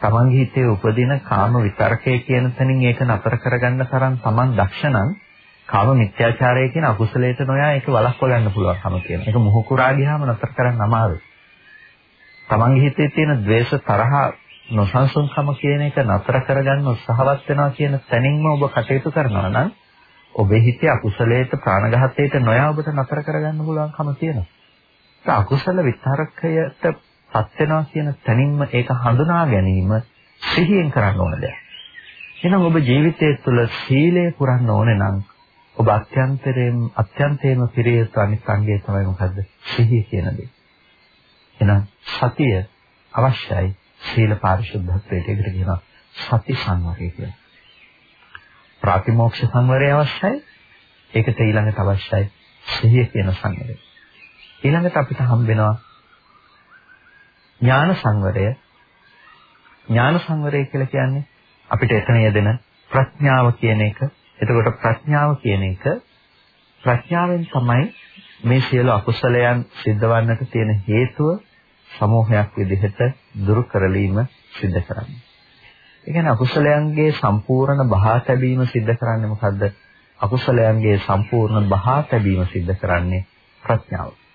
තමන්ගේ හිතේ උපදින කාම විතරකය කියන තැනින් ඒක නතර කරගන්න තරම් තමන් දක්ෂ නම් කාම මිත්‍යාචාරය කියන අකුසලයට නොයා ඒක වළක්ව ගන්න පුළුවන්කම කියන. ඒක මුහුකුරා ගියාම නතර කරන්න අමාරුයි. තමන්ගේ හිතේ තියෙන ද්වේෂ තරහ නොසන්සුන්කම කියන එක නතර කරගන්න උත්සාහවත් වෙනවා කියන තැනින්ම ඔබ කටයුතු කරනවා නම් ඔබේ හිතේ අකුසලයට ප්‍රාණඝාතයට නොයා ඔබට නතර කරගන්න පුළුවන්කම තියෙනවා. අකුසල විතරකයට පත් වෙනවා කියන තැනින්ම ඒක හඳුනා ගැනීම සිහියෙන් කරන්න ඕන දෙයක්. එහෙනම් ඔබ ජීවිතය තුළ සීලය පුරන්න ඕනේ නම් ඔබ අත්‍යන්තරයෙන් අත්‍යන්තයෙන්ම පිරිය යුතු අනිත් අංගය තමයි මොකද්ද? සිහිය කියන දේ. එහෙනම් සතිය අවශ්‍යයි සීල පාරිශුද්ධත්වයට ඒකට කියනවා සති සංවරය කියලා. ප්‍රාතිමෝක්ෂ සංවරය අවශ්‍යයි. ඒකට ඊළඟට අවශ්‍යයි සිහිය කියන සංවරය. ඊළඟට අපිට හම් වෙනවා ඥාන සංවරය. ඥාන සංවරය කියලා කියන්නේ අපිට එතන යෙදෙන ප්‍රඥාව කියන එක. එතකොට ප්‍රඥාව කියන එක ප්‍රඥාවෙන් තමයි මේ සියලු අකුසලයන් සිද්ධවන්නට තියෙන හේතුව සමූහයක් විදිහට දුරු කරලීම සිද්ධ කරන්නේ. ඒ කියන්නේ අකුසලයන්ගේ සම්පූර්ණ බහා තැබීම සිද්ධ කරන්නේ මොකද්ද? අකුසලයන්ගේ සම්පූර්ණ බහා තැබීම සිද්ධ කරන්නේ ප්‍රඥාව.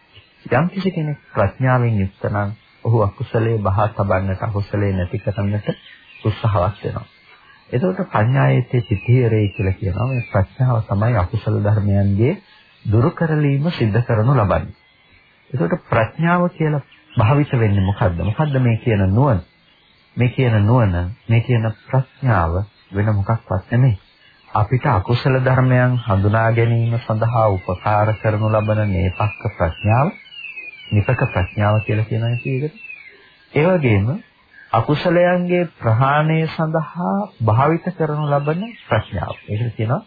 යම් කිසි කෙනෙක් ප්‍රඥාවෙන් යුක්ත නම් ඔහු අකුසලයේ බහා තබන්නට අකුසලයේ නැති කරන්නට උත්සාහවත් වෙනවා. එතකොට ප්‍රඥායේතේ සිතිරේ කියලා කියනවා මේ ප්‍රඥාව තමයි අකුසල ධර්මයන්ගේ දුරු කරලීම සිද්ධ කරනු ලබන්නේ. එතකොට ප්‍රඥාව කියලා භාවිත වෙන්නේ මොකද්ද? මොකද්ද මේ කියන නුවණ? මේ කියන නුවණ, මේ කියන ප්‍රඥාව වෙන මොකක්වත් නෙමෙයි. අපිට අකුසල ධර්මයන් හඳුනා ගැනීම සඳහා උපකාර කරනු ලබන මේපක්ක ප්‍රඥාව නිපක ප්‍රඥාව කියලා කියන එකට. ඒ වගේම අකුසලයන්ගේ ප්‍රහාණය සඳහා භාවිත කරනු ලබන ප්‍රඥාව. ඒකට කියනවා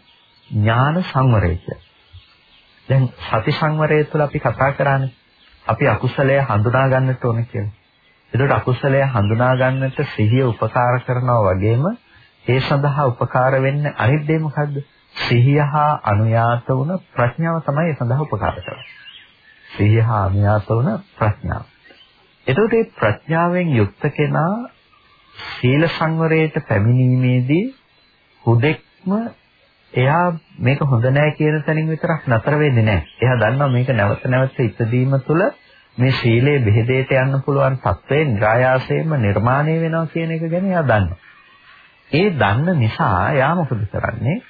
ඥාන සංවරය කියලා. දැන් සති සංවරය තුළ අපි කතා කරානේ. අපි අකුසලය හඳුනා ගන්නට ඕනේ කියලා. ඒකට අකුසලය හඳුනා ගන්නට සිහිය උපකාර කරනවා වගේම ඒ සඳහා උපකාර වෙන්නේ අනිත් දේ මොකද්ද? සිහිය හා අනුයාත වුණ ප්‍රඥාව තමයි ඒ සඳහා උපකාර කරන්නේ. සිහිය හා අනුයාත වුණ ප්‍රඥාව. එතකොට මේ ප්‍රඥාවෙන් යුක්ත කෙනා සීල සංවරයට පැමිණීමේදී හුදෙක්ම එයා මේක හොඳ නැහැ කියන තැනින් විතරක් නතර වෙන්නේ නැහැ. එයා දන්නවා මේක නැවත නැවත ඉදීම තුළ මේ සීලේ බෙහෙදේට යන්න පුළුවන් තත්ත්වයේ નિરાයාසයෙන්ම නිර්මාණය වෙනවා කියන එක ගැන එයා දන්නවා. ඒ දන්න නිසා එයා මොකද කරන්නේ?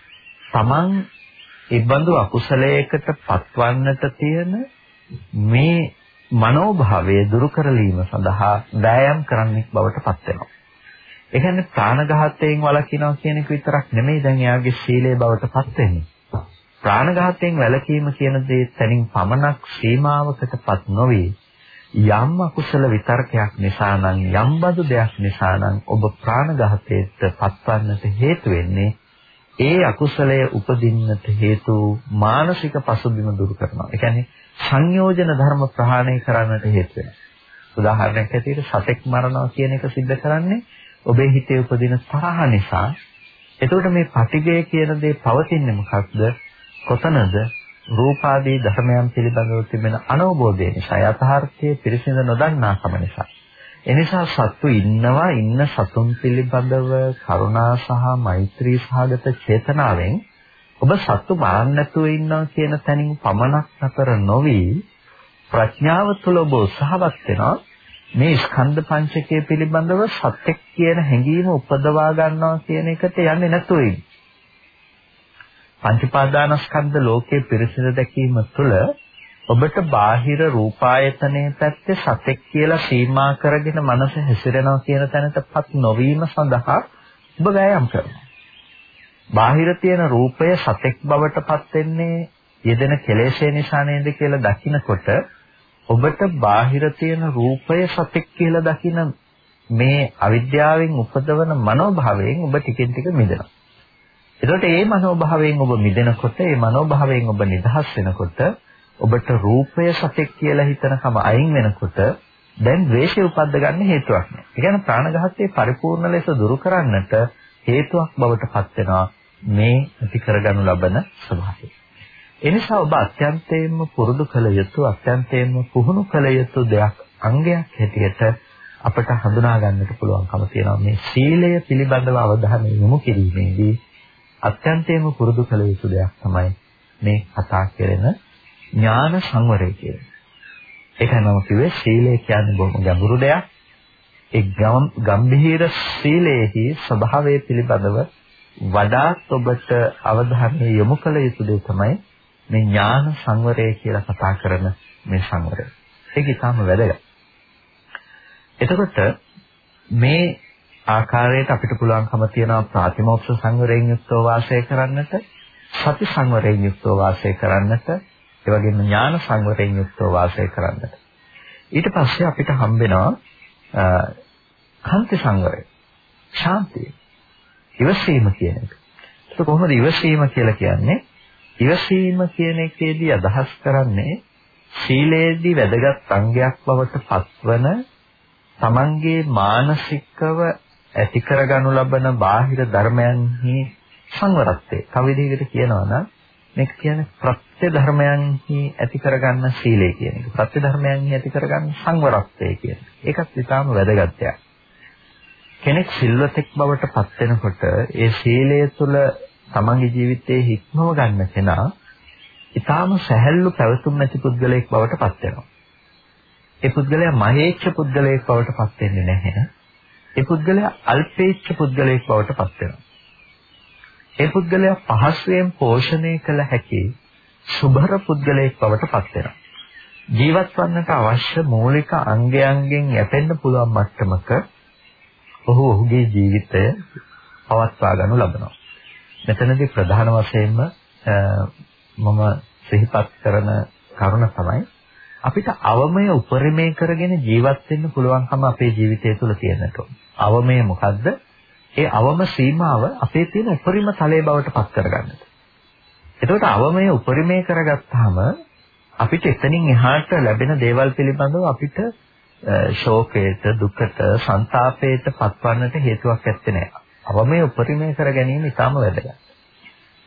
Taman ඉබඳු අකුසලයකට පත්වන්නට තියෙන මේ මනෝභාවය දුරු කරලීම සඳහා වෑයම් කරන්නෙක් බවට පත් වෙනවා. ඒ කියන්නේ ප්‍රාණඝාතයෙන් වළකිනවා කියන එක විතරක් නෙමෙයි දැන් එයාගේ සීලය බවට පත් වෙන්නේ. ප්‍රාණඝාතයෙන් වැළකීම කියන දේ තනින් පමණක් සීමාවකටපත් නොවේ. යම් අකුසල විතර්කයක් නිසා නම් යම් බඳු දෙයක් නිසා නම් ඔබ ප්‍රාණඝාතයට පත්වන්නට හේතු වෙන්නේ ඒ අකුසලය උපදින්නට හේතු මානසික පසුබිම දුරු කරනවා. ඒ කියන්නේ සංයෝජන ධර්ම ප්‍රහාණය කරන්නට හේතු වෙනවා. උදාහරණයක් ඇටියට සතෙක් මරනවා කියන එක सिद्ध කරන්නේ ඔබේ හිතේ උපදින තරහ නිසා එතකොට මේ පටිගය කියන දේ පවතින්නේ මොකක්ද? කොතනද? රූපාදී ධර්මයන් පිළිබඳව තිබෙන අනවබෝධය නිසා යථාර්ථයේ පිරිසිඳ නොදන්නාකම නිසා. එනිසා සත්තු ඉන්නවා ඉන්න සතුන් පිළිබඳව කරුණා සහ මෛත්‍රී සහගත චේතනාවෙන් ඔබ සත්තු බලන්න නැතුව ඉන්නවා කියන තැනින් පමණක් අතර නොවි ප්‍රඥාව තුළ ඔබ උත්සාහවත් වෙනවා මේ ස්කන්ධ පංචකය පිළිබඳව සත්‍යක් කියන හැඟීම උපදවා ගන්නවා කියන එකට යන්නේ නැතුව ඉන්නේ. පංචපාදානස්කන්ධ ලෝකයේ පිරිසිදු දැකීම තුළ ඔබට බාහිර රූපායතනයේ පැත්තේ සතෙක් කියලා සීමා කරගෙන මනස හැසිරෙනවා කියන තැනටපත් නොවීම සඳහා ඔබ වෑයම් කරනවා. බාහිර තියෙන රූපය සතෙක් බවටපත් වෙන්නේ යෙදෙන කෙලෙෂේ නිසා නේද කියලා දකිනකොට ඔබට බාහිර තියෙන රූපය සතෙක් කියලා දකින මේ අවිද්‍යාවෙන් උපදවන මනෝභාවයෙන් ඔබ ටිකෙන් ටික මිදෙනවා. එතකොට මේ මනෝභාවයෙන් ඔබ මිදෙනකොට, මේ මනෝභාවයෙන් ඔබ නිදහස් වෙනකොට, ඔබට රූපය සතෙක් කියලා හිතනකම අයින් වෙනකොට දැන් ද්වේෂය උපද්ද ගන්න හේතුවක් නෑ. ඒ කියන්නේ ප්‍රාණඝාතයේ පරිපූර්ණ ලෙස දුරු කරන්නට හේතුවක් බවට පත් වෙනවා මේ ඇති කරගනු ලබන ස්වභාවය. එනිසා ඔබ අත්‍යන්තයෙන්ම පුරුදු කළ යුතු අත්‍යන්තයෙන්ම පුහුණු කළ යුතු දෙයක් අංගයක් හැටියට අපට හඳුනා ගන්නට පුළුවන්කම තියෙනවා මේ සීලය පිළිබඳව අවධානය යොමු කිරීමේදී අත්‍යන්තයෙන්ම පුරුදු කළ යුතු දෙයක් තමයි මේ කතා කරන ඥාන සංවරය කියන්නේ. ඒකයි මම කිව්වේ සීලය කියන්නේ බොහොම ගැඹුරු දෙයක්. ඒ ගම්භීර සීලයේහි ස්වභාවය පිළිබඳව වඩාත් ඔබට අවධානය යොමු කළ යුතු දේ තමයි මේ ඥාන සංවරය කියලා කතා කරන මේ සංවරය. ඒක ඉතාම වැදගත්. එතකොට මේ ආකාරයට අපිට පුළුවන්කම තියෙනවා ප්‍රාතිමෝක්ෂ සංවරයෙන් යුක්තව වාසය කරන්නට, සති සංවරයෙන් යුක්තව වාසය කරන්නට, ඒ වගේම ඥාන සංවරයෙන් යුක්තව වාසය කරන්නට. ඊට පස්සේ අපිට හම්බෙනවා කාන්ති සංවරය. ශාන්තිය. ඉවසීම කියන එක. ඒක කොහොමද ඉවසීම කියලා කියන්නේ? ඉවසීම කියන එකේදී අදහස් කරන්නේ සීලේදී වැදගත් අංගයක් බවට පත්වන තමන්ගේ මානසිකව ඇති කරගනු ලබන බාහිර ධර්මයන්හි සංවරත්වය. තව විදිහකට කියනවා නම් මේක කියන්නේ ප්‍රත්‍ය ධර්මයන්හි ඇති කරගන්න සීලය කියන එක. ප්‍රත්‍ය ධර්මයන්හි ඇති කරගන්න සංවරත්වය කියන එක. ඒකත් ඉතාම වැදගත් දෙයක්. කෙනෙක් සිල්වතෙක් බවට පත් වෙනකොට ඒ සීලය තුළ තමන්ගේ ජීවිතයේ හික්මව ගන්න කෙනා ඊටාම සැහැල්ලු පැවතුම් නැති පුද්ගලයෙක් බවට පත් වෙනවා. ඒ පුද්ගලයා මහේච්ඡ පුද්ගලයෙක් බවට පත් වෙන්නේ නැහැ. ඒ පුද්ගලයා අල්පේච්ඡ පුද්ගලයෙක් බවට පත් වෙනවා. ඒ පුද්ගලයා පහසුවෙන් පෝෂණය කළ හැකි සුභර පුද්ගලයෙක් බවට පත් වෙනවා. ජීවත් වන්නට අවශ්‍ය මූලික අංගයන්ගෙන් යැපෙන්න පුළුවන් මට්ටමක ඔහු ඔහුගේ ජීවිතය පවත්වා ගන්නු ලබනවා. මෙතනදී ප්‍රධාන වශයෙන්ම මම සිහිපත් කරන කරුණ තමයි අපිට අවමය උපරිමය කරගෙන ජීවත් වෙන්න පුළුවන්කම අපේ ජීවිතය තුළ තියෙනට අවමය මොකද්ද? ඒ අවම සීමාව අපේ තියෙන උපරිම තලයේ බවට පත් කරගන්නද. එතකොට අවමය උපරිමේ කරගත්තාම අපිට එතනින් එහාට ලැබෙන දේවල් පිළිබඳව අපිට ශෝකයට, දුකට, ਸੰతాපයට පත්වන්නට හේතුවක් නැත්තේ නෑ. අවමේ උපරිමේ කර ගැනීම ඉතාම වැදගත්.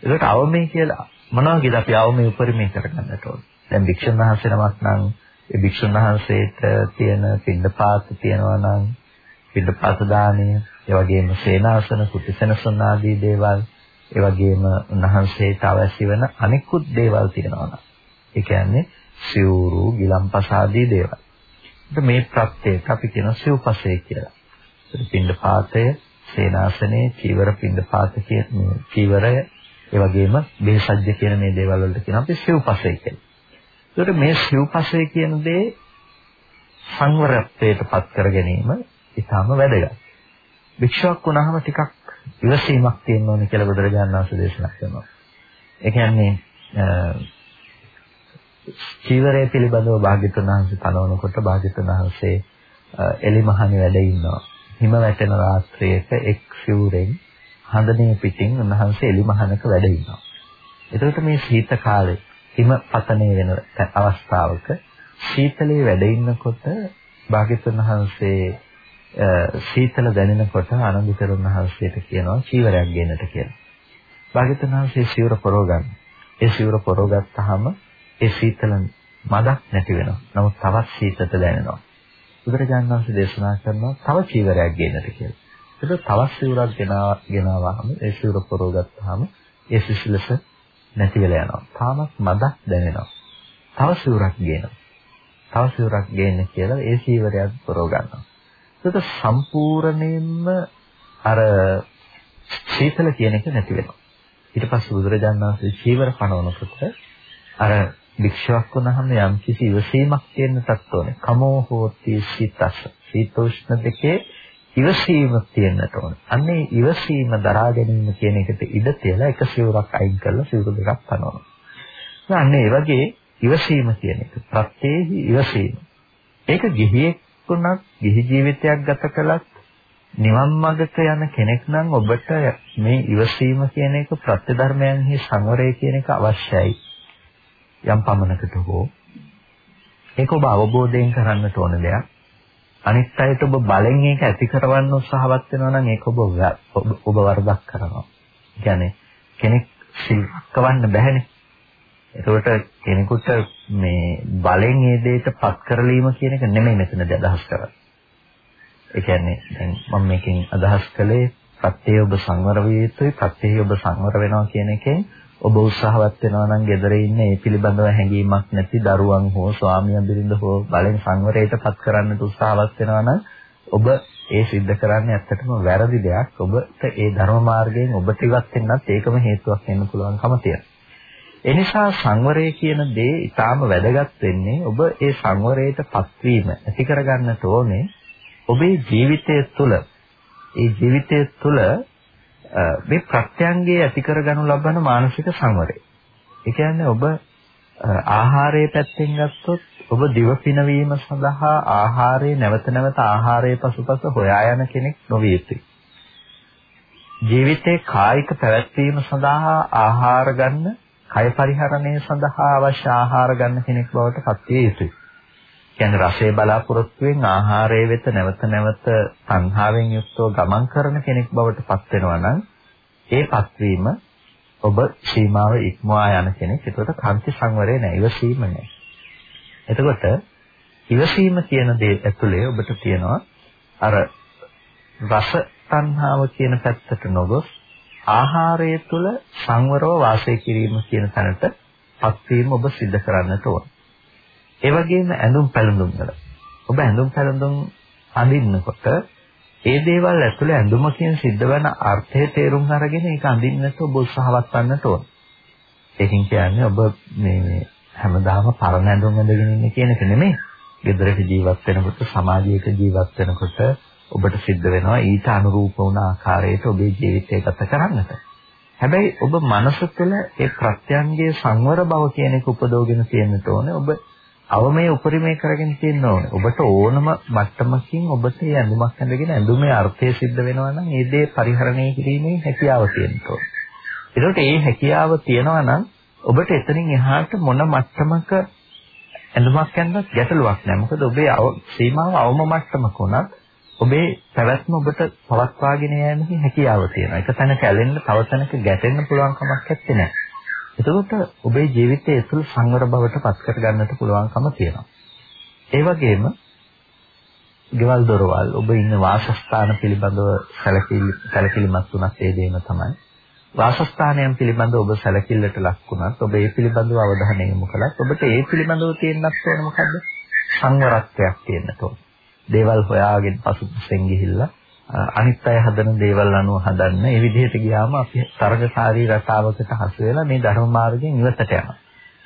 ඒකට අවමේ කියලා මොනවද අපි අවමේ උපරිමේ කරගන්නට ඕන. දැන් භික්ෂුන් වහන්සේ නමක් නම් ඒ භික්ෂුන් වහන්සේට තියෙන පින්ඩපාත තියෙනවා නම් පින්ඩපාත දාණය, ඒ වගේම සේනාසන, කුටිසනසන ආදී දේවල්, ඒ වගේම උන්වහන්සේට අවශ්‍ය වෙන අනිකුත් දේවල් තියෙනවා නම්. ඒ කියන්නේ සිවුරු, ගිලම්පස ආදී දේවල්. මේ ප්‍රත්‍යයට අපි කියන සිව්පසය කියලා. පින්ඩපාතය, සේනාසනේ, චීවර පින්ඩපාත කියන චීවරය, ඒ වගේම බෙහෙසජ්‍ය කියන මේ දේවල් වලට කියන අපි සිව්පසය කියලා. ඒකට මේ සිව්පසය කියන දේ සංවරත්වයට පත් කර ගැනීම ඉතාම වැදගත්. භික්ෂුවක් වුණාම ටිකක් ඉවසීමක් තියෙන්න ඕනේ කියලා බුදුරජාණන් වහන්සේ දේශනා කරනවා. ඒ කියන්නේ චීවරය පිළිබඳව භාග්‍යතුන් වහන්සේ පනවනකොට භාග්‍යතුන් වහන්සේ එලිමහනි වැඩ ඉන්නවා. හිම වැටෙන රාත්‍රියක එක් සිවුරෙන් හඳනේ පිටින් උන්වහන්සේ එලිමහනක වැඩ ඉන්නවා. එතකොට මේ සීත කාලේ හිම පතනේ වෙන අවස්ථාවක සීතලේ වැඩ ඉන්නකොට භාග්‍යතුන් වහන්සේ සීතල දැනෙනකොට ආනන්ද තෙරුන් වහන්සේට කියනවා චීවරයක් ගෙන්නට කියලා. භාග්‍යතුන් වහන්සේ සිවුර පොරව ගන්න. ඒ සිවුර පොරව ගත්තාම ඒ සීතල මදක් නැති වෙනවා. නමුත් තවත් සීතත දැනෙනවා. බුදුරජාණන් වහන්සේ දේශනා කරනවා තව චීවරයක් ගෙන්නට කියලා. ඒක තවත් සිවුරක් ගෙනාවාම ඒ සිවුර පොරව ගත්තාම ඒ සිසිලස නැති වෙලා යනවා. තාමත් මදක් දැනෙනවා. තව සිවුරක් ගේනවා. තව සිවුරක් ගේන්න කියලා ඒ සීවරයක් පරව ගන්නවා. ඒක සම්පූර්ණයෙන්ම අර සීතල කියන එක නැති වෙනවා. ඊට පස්සේ බුදුරජාණන් වහන්සේ චීවර පනවනකොට අර භික්ෂුවක් වුණාම යම් කිසි ඉවසීමක් තියෙන්නටත් ඕනේ. කමෝ හෝති සීතස. සීතෝෂ්ණ දෙකේ ඉවසීම තියෙන්නට ඕන. අන්නේ ඉවසීම දරා ගැනීම කියන එකට ඉඩ තියලා එක සිවුරක් අයින් කරලා සිවුරු දෙකක් පනවනවා. අන්නේ ඒ වගේ ඉවසීම කියන එක ප්‍රත්‍යේහි ඉවසීම. ඒක ගිහියෙක් වුණත් ගිහි ජීවිතයක් ගත කළත් නිවන් මාර්ගට යන කෙනෙක් නම් ඔබට මේ ඉවසීම කියන එක ප්‍රත්‍යධර්මයන්හි සංවරය කියන එක අවශ්‍යයි. යම් පමණකට හෝ ඒක ඔබ අවබෝධයෙන් කරන්නට ඕන දෙයක්. අනිත් අයට ඔබ බලෙන් ඒක ඇති කරවන්න උත්සාහවත් වෙනවා නම් ඒක ඔබ ඔබ වරදක් කරනවා. කියන්නේ කෙනෙක් සිල්කවන්න බැහැනේ. ඒකට කෙනෙකුට මේ බලෙන් ඒ දෙයට පත් කරලීම කියන එක නෙමෙයි මෙතනදී අදහස් කරන්නේ. ඒ කියන්නේ දැන් මම මේකෙන් අදහස් කළේ ප්‍රත්‍යය ඔබ සංවර විය යුතුයි ප්‍රත්‍යය ඔබ සංවර වෙනවා කියන එකෙන් ඔබ උත්සාහවත් වෙනවා නම් ගෙදර ඉන්න ඒ පිළිබඳව හැඟීමක් නැති දරුවන් හෝ ස්වාමියා බිරිඳ හෝ බලෙන් සංවරයටපත් කරන්නට උත්සාහවත් වෙනවා නම් ඔබ ඒ සිද්ධ කරන්නේ ඇත්තටම වැරදි දෙයක්. ඔබට ඒ ධර්ම මාර්ගයෙන් ඔබට ඉවත් වෙන්නත් ඒකම හේතුවක් වෙන්න පුළුවන්කම තියෙනවා. ඒ නිසා සංවරය කියන දේ ඊටාම වැදගත් වෙන්නේ ඔබ ඒ සංවරයටපත් වීම ඇති කරගන්නට ඕනේ ඔබේ ජීවිතය තුළ ඒ ජීවිතය තුළ මේ ප්‍රත්‍යංගයේ ඇති කරගනු ලබන මානසික සංවරය. ඒ කියන්නේ ඔබ ආහාරයේ පැත්තෙන් ගත්තොත් ඔබ දිව පිනවීම සඳහා ආහාරයේ නැවත නැවත ආහාරයේ පසුපස හොයා යන කෙනෙක් නොවිය යුතුයි. ජීවිතේ කායික පැවැත්වීම සඳහා ආහාර ගන්න, කය පරිහරණය සඳහා අවශ්‍ය ආහාර ගන්න කෙනෙක් බවට පත් විය යුතුයි. කියන්නේ රසයේ බලාපොරොත්තුෙන් ආහාරය වෙත නැවත නැවත සංහාවෙන් යුක්තව ගමන් කරන කෙනෙක් බවට පත් වෙනවා නම් ඒ පත්වීම ඔබ සීමාව ඉක්මවා යන කෙනෙක්. ඒකට කාන්ති සංවරය නැහැ. ඉවසීම නැහැ. එතකොට ඉවසීම කියන දේ ඇතුලේ ඔබට තියෙනවා අර රස තණ්හාව කියන පැත්තට නොගොස් ආහාරය තුළ සංවරව වාසය කිරීම කියන තැනට පත්වීම ඔබ සිද්ධ කරන්නට ඕන. ඒ වගේම ඇඳුම් පැළඳුම් වල ඔබ ඇඳුම් පැළඳුම් අඳින්නකොට ඒ දේවල් ඇතුලේ ඇඳුම කියන සිද්ධ වෙන අර්ථය තේරුම් අරගෙන ඒක අඳින්නට ඔබ උත්සාහවත් වන්නට ඕන. ඒකින් කියන්නේ ඔබ මේ හැමදාම පරණ ඇඳුම් ඇඳගෙන ඉන්නේ කියන එක නෙමෙයි. ගෙදරක ජීවත් වෙනකොට සමාජයක ජීවත් වෙනකොට ඔබට සිද්ධ වෙනවා ඊට අනුරූප වුණ ආකාරයට ඔබේ ජීවිතය ගත කරන්නට. හැබැයි ඔබ මනස තුළ ඒ ප්‍රත්‍යංගයේ සංවර බව කියන එක උපදවගෙන තියෙන්නට ඕනේ. ඔබ අවමේ උපරිමේ කරගෙන තියෙන්න ඕනේ. ඔබට ඕනම මට්ටමකින් ඔබට මේ ඇඳුමක් ඇඳගෙන ඇඳුමේ අර්ථය සිද්ධ වෙනවා නම් ඒ දේ පරිහරණය කිරීමේ හැකියාව තියෙන්න ඕනේ. ඒකට ඒ හැකියාව තියෙනවා නම් ඔබට එතනින් එහාට මොන මට්ටමක ඇඳුමක් ඇඳවත් ගැටලුවක් නැහැ. මොකද ඔබේ සීමාව අවම මට්ටමක උනත් ඔබේ පැවැත්ම ඔබට පවත්වාගෙන යෑමේ හැකියාව තියෙනවා. එක තැනක ඇලෙන්න තව තැනක ගැටෙන්න පුළුවන් කමක් නැත්තේ. එතකොට ඔබේ ජීවිතයේ ඇතුළු සංවර බවට පත් කර ගන්නට පුළුවන්කම තියෙනවා. ඒ වගේම ගෙවල් දොරවල් ඔබ ඉන්න වාසස්ථාන පිළිබඳව සැලකිලි සැලකිලිමත් වුණත් ඒ දෙයම තමයි. වාසස්ථානයන් පිළිබඳව ඔබ සැලකිල්ලට ලක් වුණත් ඔබ ඒ පිළිබඳව අවධානය යොමු කළත් ඔබට ඒ පිළිබඳව තියෙන්නත් ඕන මොකද්ද? සංවරත්වයක් තියෙන්න ඕන. දේවල් හොයාගෙන පසුපසෙන් ගිහිල්ලා අනිත් අය හදන දේවල් අනුව හදන්න. ඒ විදිහට ගියාම අපි තරගකාරී රටාවකට හසු වෙලා මේ ධර්ම මාර්ගයෙන් ඉවතට යනවා.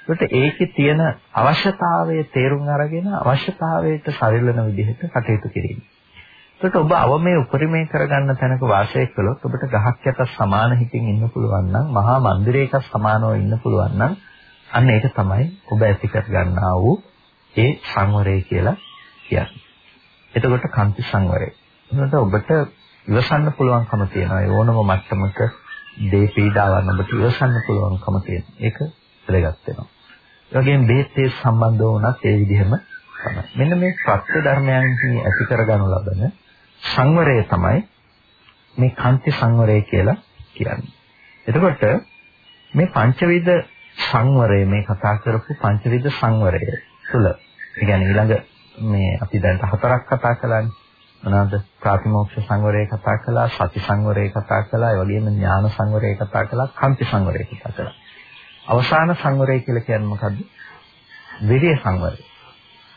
ඒකට ඒකේ තියෙන අවශ්‍යතාවයේ තේරුම් අරගෙන අවශ්‍යතාවයට සරිලන විදිහට කටයුතු කිරීම. ඒකට ඔබ අවමේ උපරිමේ කරගන්න තැනක වාසය කළොත් ඔබට ගහක් යට සමාන හිතින් ඉන්න පුළුවන් නම් මහා මන්දිරයක සමානව ඉන්න පුළුවන් නම් අන්න ඒක තමයි ඔබ ඇති කරගන්නා වූ ඒ සංවරය කියලා කියන්නේ. එතකොට කාන්ති සංවරය. එතකොට ඔබට ඉවසන්න පුළුවන්කම තියෙනවා. ඒ ඕනම මට්ටමක දේ පීඩාවන් ඔබට ඉවසන්න පුළුවන්කම තියෙනවා. ඒක වැදගත් වෙනවා. ඒ වගේම බේත්තේ සම්බන්ධව වුණත් ඒ විදිහම තමයි. මෙන්න මේ ප්‍රත්‍ය ධර්මයන්හි ඇති කරගනු ලබන සංවරය තමයි මේ කාන්ති සංවරය කියලා කියන්නේ. එතකොට මේ පංචවිධ සංවරය මේ කතා කරපු පංචවිධ සංවරය තුළ ඒ කියන්නේ ඊළඟ මේ අපි දැන් හතරක් කතා කළානේ. මොනවාද? ප්‍රාතිමෝක්ෂ සංවරය කතා කළා සති සංවරය කතා කළා ඒ වගේම ඥාන සංවරය කතා කළා කම්පි සංවරය කතා කළා. අවසාන සංවරය කියලා කියන්නේ මොකද්ද? විරිය සංවරය.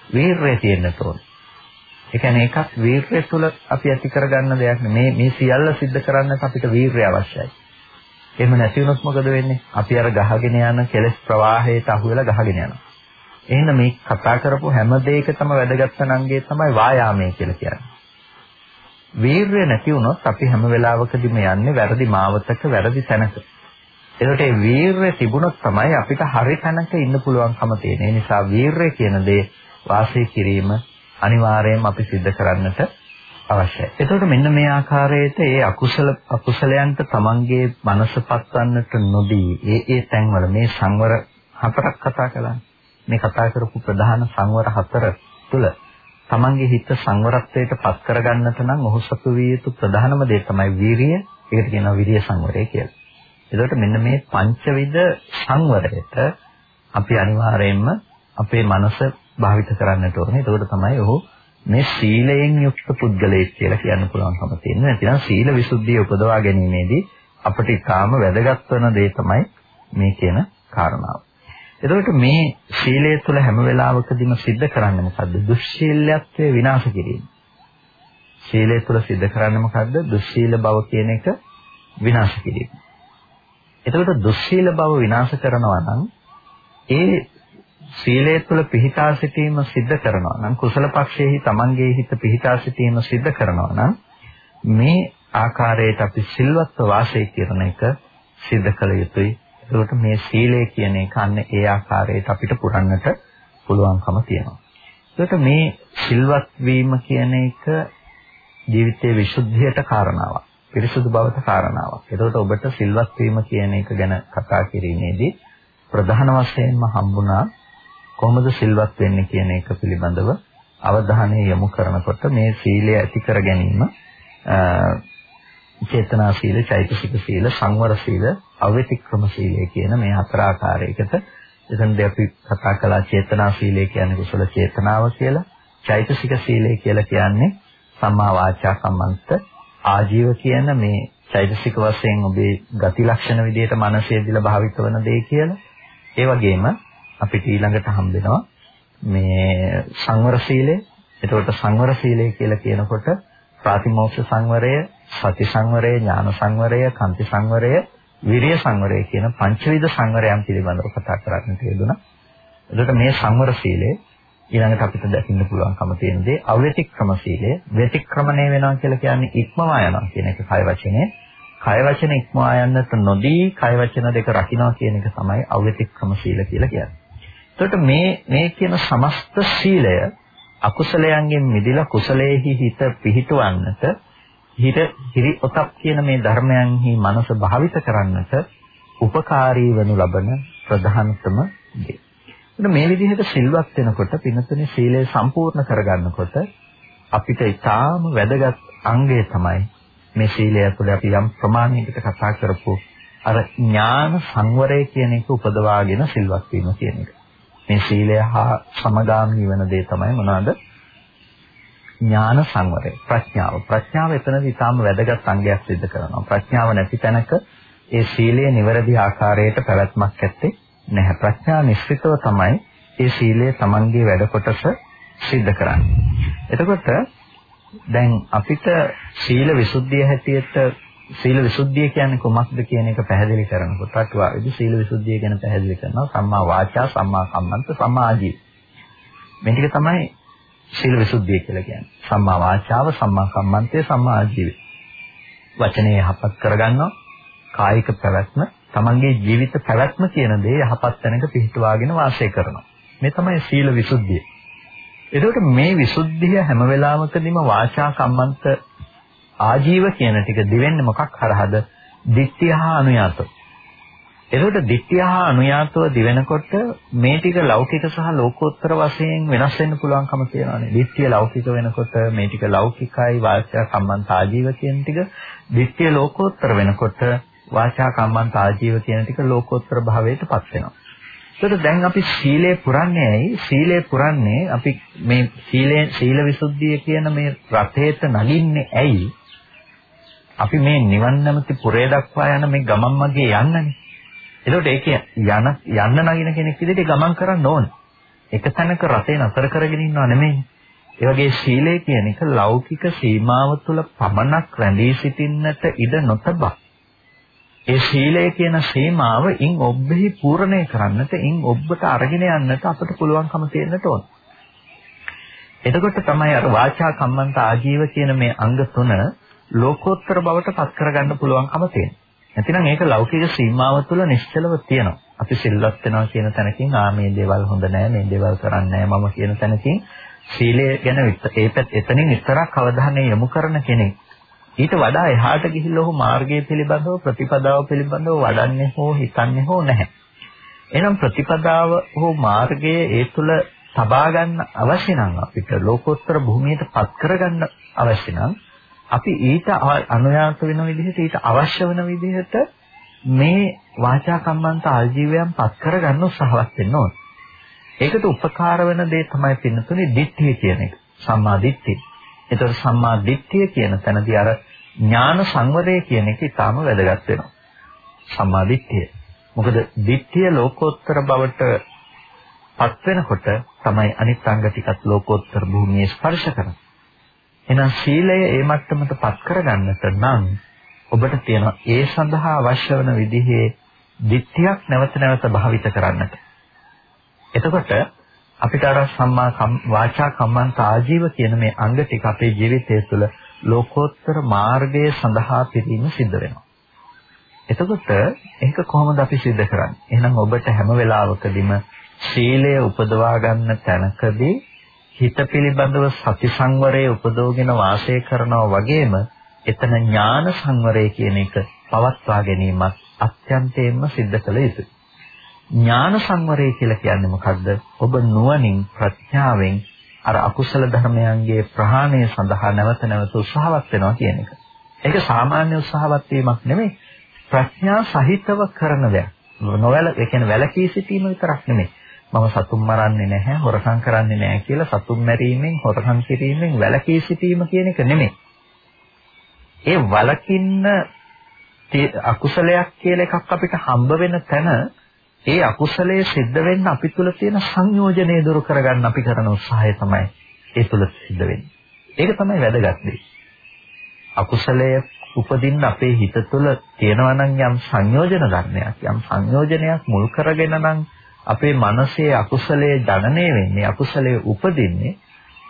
වීරය තියෙන්න ඕන. ඒ කියන්නේ එකක් වීරය තුළ අපි ඇති කරගන්න දෙයක් මේ මේ සියල්ල සිද්ධ කරන්නත් අපිට වීරය අවශ්‍යයි. එහෙම නැති වුණොත් මොකද වෙන්නේ? අපි අර ගහගෙන යන කෙලස් ප්‍රවාහයට අහු වෙලා ගහගෙන යනවා. එහෙනම් මේ කතා කරපු හැම දෙයකටම වැදගත් නංගේ තමයි වායාමය කියලා කියන්නේ වීරය නැති වුණොත් අපි හැම වෙලාවකදීම යන්නේ වැරදි මාවතක වැරදි තැනක. ඒකට ඒ වීරය තිබුණොත් තමයි අපිට හරි තැනක ඉන්න පුළුවන්කම තියෙන. ඒ නිසා වීරය කියන දේ වාසය කිරීම අනිවාර්යයෙන්ම අපි සිද්ධ කරන්නට අවශ්‍යයි. එතකොට මෙන්න මේ ආකාරයට ඒ අකුසල අකුසලයන්ට තමන්ගේ මනස පත්වන්නට නොදී ඒ ඒ තැන්වල මේ සංවර හතරක් කතා කළා. මේ කතා කරපු ප්‍රධාන සංවර හතර තුල තමන්ගේ හිත සංවරත්වයට පත් කරගන්නට නම් ඔහු සතු විය යුතු ප්‍රධානම දේ තමයි වීරිය. ඒකට කියනවා විරිය සංවරය කියලා. එතකොට මෙන්න මේ පංචවිධ සංවරයට අපි අනිවාර්යයෙන්ම අපේ මනස භාවිත කරන්නට ඕනේ. එතකොට තමයි ඔහු මේ සීලයෙන් යුක්ත පුද්ගලයෙක් කියලා කියන්න පුළුවන්කම තියෙනවා. නැතිනම් සීල විසුද්ධිය උපදවා ගැනීමේදී අපිට ඊටාම වැදගත් වෙන දේ තමයි මේ කියන කාරණාව. එතකොට මේ සීලය තුළ හැම වෙලාවකදීම සිද්ධ කරන්නේ මොකද්ද? දුස්සීලත්වය විනාශ කිරීම. සීලය තුළ සිද්ධ කරන්නේ මොකද්ද? දුස්සීල බව කියන එක විනාශ කිරීම. එතකොට දුස්සීල බව විනාශ කරනවා නම් ඒ සීලය තුළ පිහිටා සිටීම සිද්ධ කරනවා නම් කුසල පක්ෂයේහි Tamanගේ හිත පිහිටා සිටීම සිද්ධ කරනවා නම් මේ ආකාරයට අපි සිල්වත්ව වාසය කරන එක සිද්ධ කළ යුතුයි ඒකට මේ සීලය කියන එක අන්න ඒ ආකාරයට අපිට පුරන්නට පුළුවන්කම තියෙනවා. ඒකට මේ සිල්වත් වීම කියන එක ජීවිතයේ විසුද්ධියට කාරණාවක්. පිරිසුදු බවට කාරණාවක්. ඒකට ඔබට සිල්වත් වීම කියන එක ගැන කතා කිරීමේදී ප්‍රධාන වශයෙන්ම හම්බුණා කොහොමද සිල්වත් වෙන්නේ කියන එක පිළිබඳව අවධානය යොමු කරනකොට මේ සීලය ඇති කර ගැනීම චේතනා සීල, චෛතසික සීල, සංවර සීල, අව්‍යතික්‍රම සීලය කියන මේ හතර ආකාරයකට එතනදී අපි කතා කළා චේතනා සීලය කියන්නේ කුසල චේතනාව කියලා, චෛතසික සීලය කියලා කියන්නේ සම්මා වාචා කම්මන්ත, ආජීව කියන මේ චෛතසික වශයෙන් ඔබේ ගති ලක්ෂණ විදිහට මනසේ දිලා භාවිත වන දේ කියලා. ඒ වගේම අපිට ඊළඟට හම්බෙනවා මේ සංවර සීලය. එතකොට සංවර සීලය කියලා කියනකොට ප්‍රාතිමෝක්ෂ සංවරය, සති සංවරය, ඥාන සංවරය, කාන්ති සංවරය, විරිය සංවරය කියන පංචවිධ සංවරයන් පිළිබඳව කතා කරන්නට යෙදුණා. එතකොට මේ සංවර සීලය ඊළඟට අපිට දකින්න පුළුවන්කම තියෙන දේ අව්‍යතික්‍රම සීලය. ව්‍යතික්‍රමණය වෙනවා කියලා කියන්නේ ඉක්මවා යනවා කියන එක කය වචනේ. කය වචන ඉක්මවා යන්නට නොදී කය වචන දෙක රකින්නවා කියන එක තමයි අව්‍යතික්‍රම සීල කියලා කියන්නේ. එතකොට මේ මේ කියන සමස්ත සීලය අකුසලයන්ගෙන් මිදලා කුසලයේහි හිත පිහිටවන්නට හිත හිරි ඔතක් කියන මේ ධර්මයන්හි මනස භාවිත කරන්නට උපකාරී වනු ලබන ප්‍රධානතම දේ. මේ විදිහට සිල්වත් වෙනකොට පිනතුනේ සීලය සම්පූර්ණ කරගන්නකොට අපිට ඊටාම වැදගත් අංගය තමයි මේ සීලය තුළ අපි යම් ප්‍රමාණයකට කතා කරපු අර ඥාන සංවරය කියන එක උපදවාගෙන සිල්වත් වීම කියන එක. මේ සීලය හා සමගාමී වෙන දේ තමයි මොනවාද? ඥාන සංවරය. ප්‍රඥාව. ප්‍රඥාව එතනදී ඊටාම වැදගත් අංගයක් සිද්ධ කරනවා. ප්‍රඥාව නැති තැනක ඒ සීලය නිවැරදි ආකාරයට පැවැත්මක් ඇත්තේ නැහැ. ප්‍රඥා නිශ්චිතව තමයි ඒ සීලය Tamanගේ වැඩ කොටස සිද්ධ කරන්නේ. එතකොට දැන් අපිට සීල විසුද්ධිය හැටියට සීල විසුද්ධිය කියන්නේ කොමක්ද කියන එක පැහැදිලි කරනකොට අටුවාවේදී සීල විසුද්ධිය ගැන පැහැදිලි කරනවා සම්මා වාචා සම්මා කම්මන්ත සම්මා ආජීව. මේ ටික තමයි සීල විසුද්ධිය කියලා කියන්නේ. සම්මා වාචාව සම්මා කම්මන්තය සම්මා ආජීවය. වචනේ යහපත් කරගන්නවා කායික පැවැත්ම තමන්ගේ ජීවිත පැවැත්ම කියන දේ යහපත් තැනක පිහිටුවාගෙන වාසය කරනවා. මේ තමයි සීල විසුද්ධිය. එතකොට මේ විසුද්ධිය හැම වෙලාවකදීම වාචා කම්මන්ත ආජීව කියන ටික දිවෙන්නේ මොකක් හරහාද? දිට්ඨිය හා අනුයාතව. එතකොට දිට්ඨිය හා අනුයාතව දිවෙනකොට මේ ටික ලෞකික සහ ලෝකෝත්තර වශයෙන් වෙනස් වෙන්න පුළුවන්කම තියෙනවානේ. දිට්ඨිය ලෞකික වෙනකොට මේ ටික ලෞකිකයි වාචා කම්මන්ත ආජීව කියන ටික දිට්ඨිය ලෝකෝත්තර වෙනකොට වාචා කම්මන්ත ආජීව කියන ටික ලෝකෝත්තර භාවයටපත් වෙනවා. ඒකට දැන් අපි සීලය පුරන්නේ ඇයි? සීලය පුරන්නේ අපි මේ සීලේ සීල විසුද්ධිය කියන මේ රථයට නගින්නේ ඇයි? අපි මේ නිවන් නැමැති පුරේ දක්වා යන මේ ගමන් මගේ යන්නනේ. ඒකට ඒක යන යන්න නගින කෙනෙක් විදිහට ගමන් කරන්න ඕන. එක තැනක රථේ නතර කරගෙන ඉන්නව නෙමෙයි. ඒ වගේ සීලය කියන එක ලෞකික සීමාව තුළ පමණක් රැඳී සිටින්නට ඉඩ නොතබා ඒ සීලය කියන සීමාව ඉන් ඔබෙහි පූර්ණේ කරන්නට ඉන් ඔබට අරගෙන යන්නට අපට පුළුවන්කම තියෙන්නට ඕන. එතකොට තමයි අර වාචා කම්මන්ත ආජීව කියන මේ අංග තුන ලෝකෝත්තර බවට පත් කරගන්න පුළුවන්කම තියෙනවා. නැතිනම් ඒක ලෞකික සීමාව තුළ නිශ්චලව තියෙනවා. අපි සිල්වත් වෙනවා කියන තැනකින් ආ මේ දේවල් හොඳ නෑ මේ දේවල් කරන්නේ නෑ මම කියන තැනකින් සීලය ගැන ඒ පැත්ත එතනින් විතරක් අවධානය යොමු කරන කෙනෙක් ඊට වඩා එහාට ගිහිල්ලා ඔහු මාර්ගය පිළිබඳව ප්‍රතිපදාව පිළිබඳව වඩන්නේ හෝ හිතන්නේ හෝ නැහැ. එහෙනම් ප්‍රතිපදාව හෝ මාර්ගය ඒ තුල තබා ගන්න අවශ්‍ය නම් අපිට ලෝකෝත්තර භූමියට පත් කරගන්න අවශ්‍ය නම් අපි ඊට අනුයාත වෙන විදිහට ඊට අවශ්‍ය වෙන විදිහට මේ වාචා කම්මන්ත ආජීවයන් පත් කරගන්න උත්සාහවත් වෙන්න ඕන. ඒකට උපකාර වෙන දේ තමයි පින්නතුනේ දිට්ඨිය කියන එක. සම්මා දිට්ඨිය. ඒතර සම්මා දිට්ඨිය කියන තැනදී අර ඥාන සංවරය කියන එක ඊටාම වැදගත් වෙනවා. සම්මා දිට්ඨිය. මොකද දිට්ඨිය ලෝකෝත්තර බවට පත් වෙනකොට තමයි අනිත් අංග ටිකත් ලෝකෝත්තර භූමියේ ස්පර්ශ කරන්නේ. එහෙනම් සීලය ඒ මට්ටමට පත් කරගන්නට නම් ඔබට තියෙනවා ඒ සඳහා අවශ්‍ය වන විදිහේ දිට්ඨියක් නැවත නැවත භාවිත කරන්නට. එතකොට අපිට අර සම්මා වාචා කම්මන්ත ආජීව කියන මේ අංග ටික අපේ ජීවිතය තුළ ලෝකෝත්තර මාර්ගය සඳහා පිරීම සිද්ධ වෙනවා. එතකොට ඒක කොහොමද අපි සිද්ධ කරන්නේ? එහෙනම් ඔබට හැම වෙලාවකදීම සීලය උපදවා ගන්න තැනකදී හිත පිළිබඳව සති සංවරයේ උපදවගෙන වාසය කරනවා වගේම එතන ඥාන සංවරය කියන එක පවත්වා ගැනීමත් අත්‍යන්තයෙන්ම සිද්ධ කළ යුතුයි. ඥාන සංවරය කියලා කියන්නේ මොකක්ද? ඔබ නුවණින් ප්‍රඥාවෙන් අර අකුසල ධර්මයන්ගේ ප්‍රහාණය සඳහා නැවත නැවත උත්සාහවත් වෙනවා කියන එක. ඒක සාමාන්‍ය උත්සාහවත් වීමක් නෙමෙයි. ප්‍රඥා සහිතව කරන දෙයක්. නොවැළ ඒ කියන්නේ වැළකී සිටීම විතරක් නෙමෙයි. මම සතුන් මරන්නේ නැහැ, හොරකම් කරන්නේ නැහැ කියලා සතුන් මැරීමෙන්, හොරකම් කිරීමෙන් වැළකී සිටීම කියන එක නෙමෙයි. ඒ වලකින්න අකුසලයක් කියලා එකක් අපිට හම්බ වෙන තැන ඒ අකුසලයේ සිද්ධ වෙන්න අපි තුල තියෙන සංයෝජනය දුරු කරගන්න අපි කරන උත්සාහය තමයි ඒ තුල සිද්ධ වෙන්නේ. ඒක තමයි වැදගත් දේ. අකුසලයේ උපදින්න අපේ හිත තුළ තියෙනවා නම් යම් සංයෝජන ධර්මයක් යම් සංයෝජනයක් මුල් කරගෙන නම් අපේ මනසේ අකුසලයේ ජනනය වෙන්නේ අකුසලයේ උපදින්නේ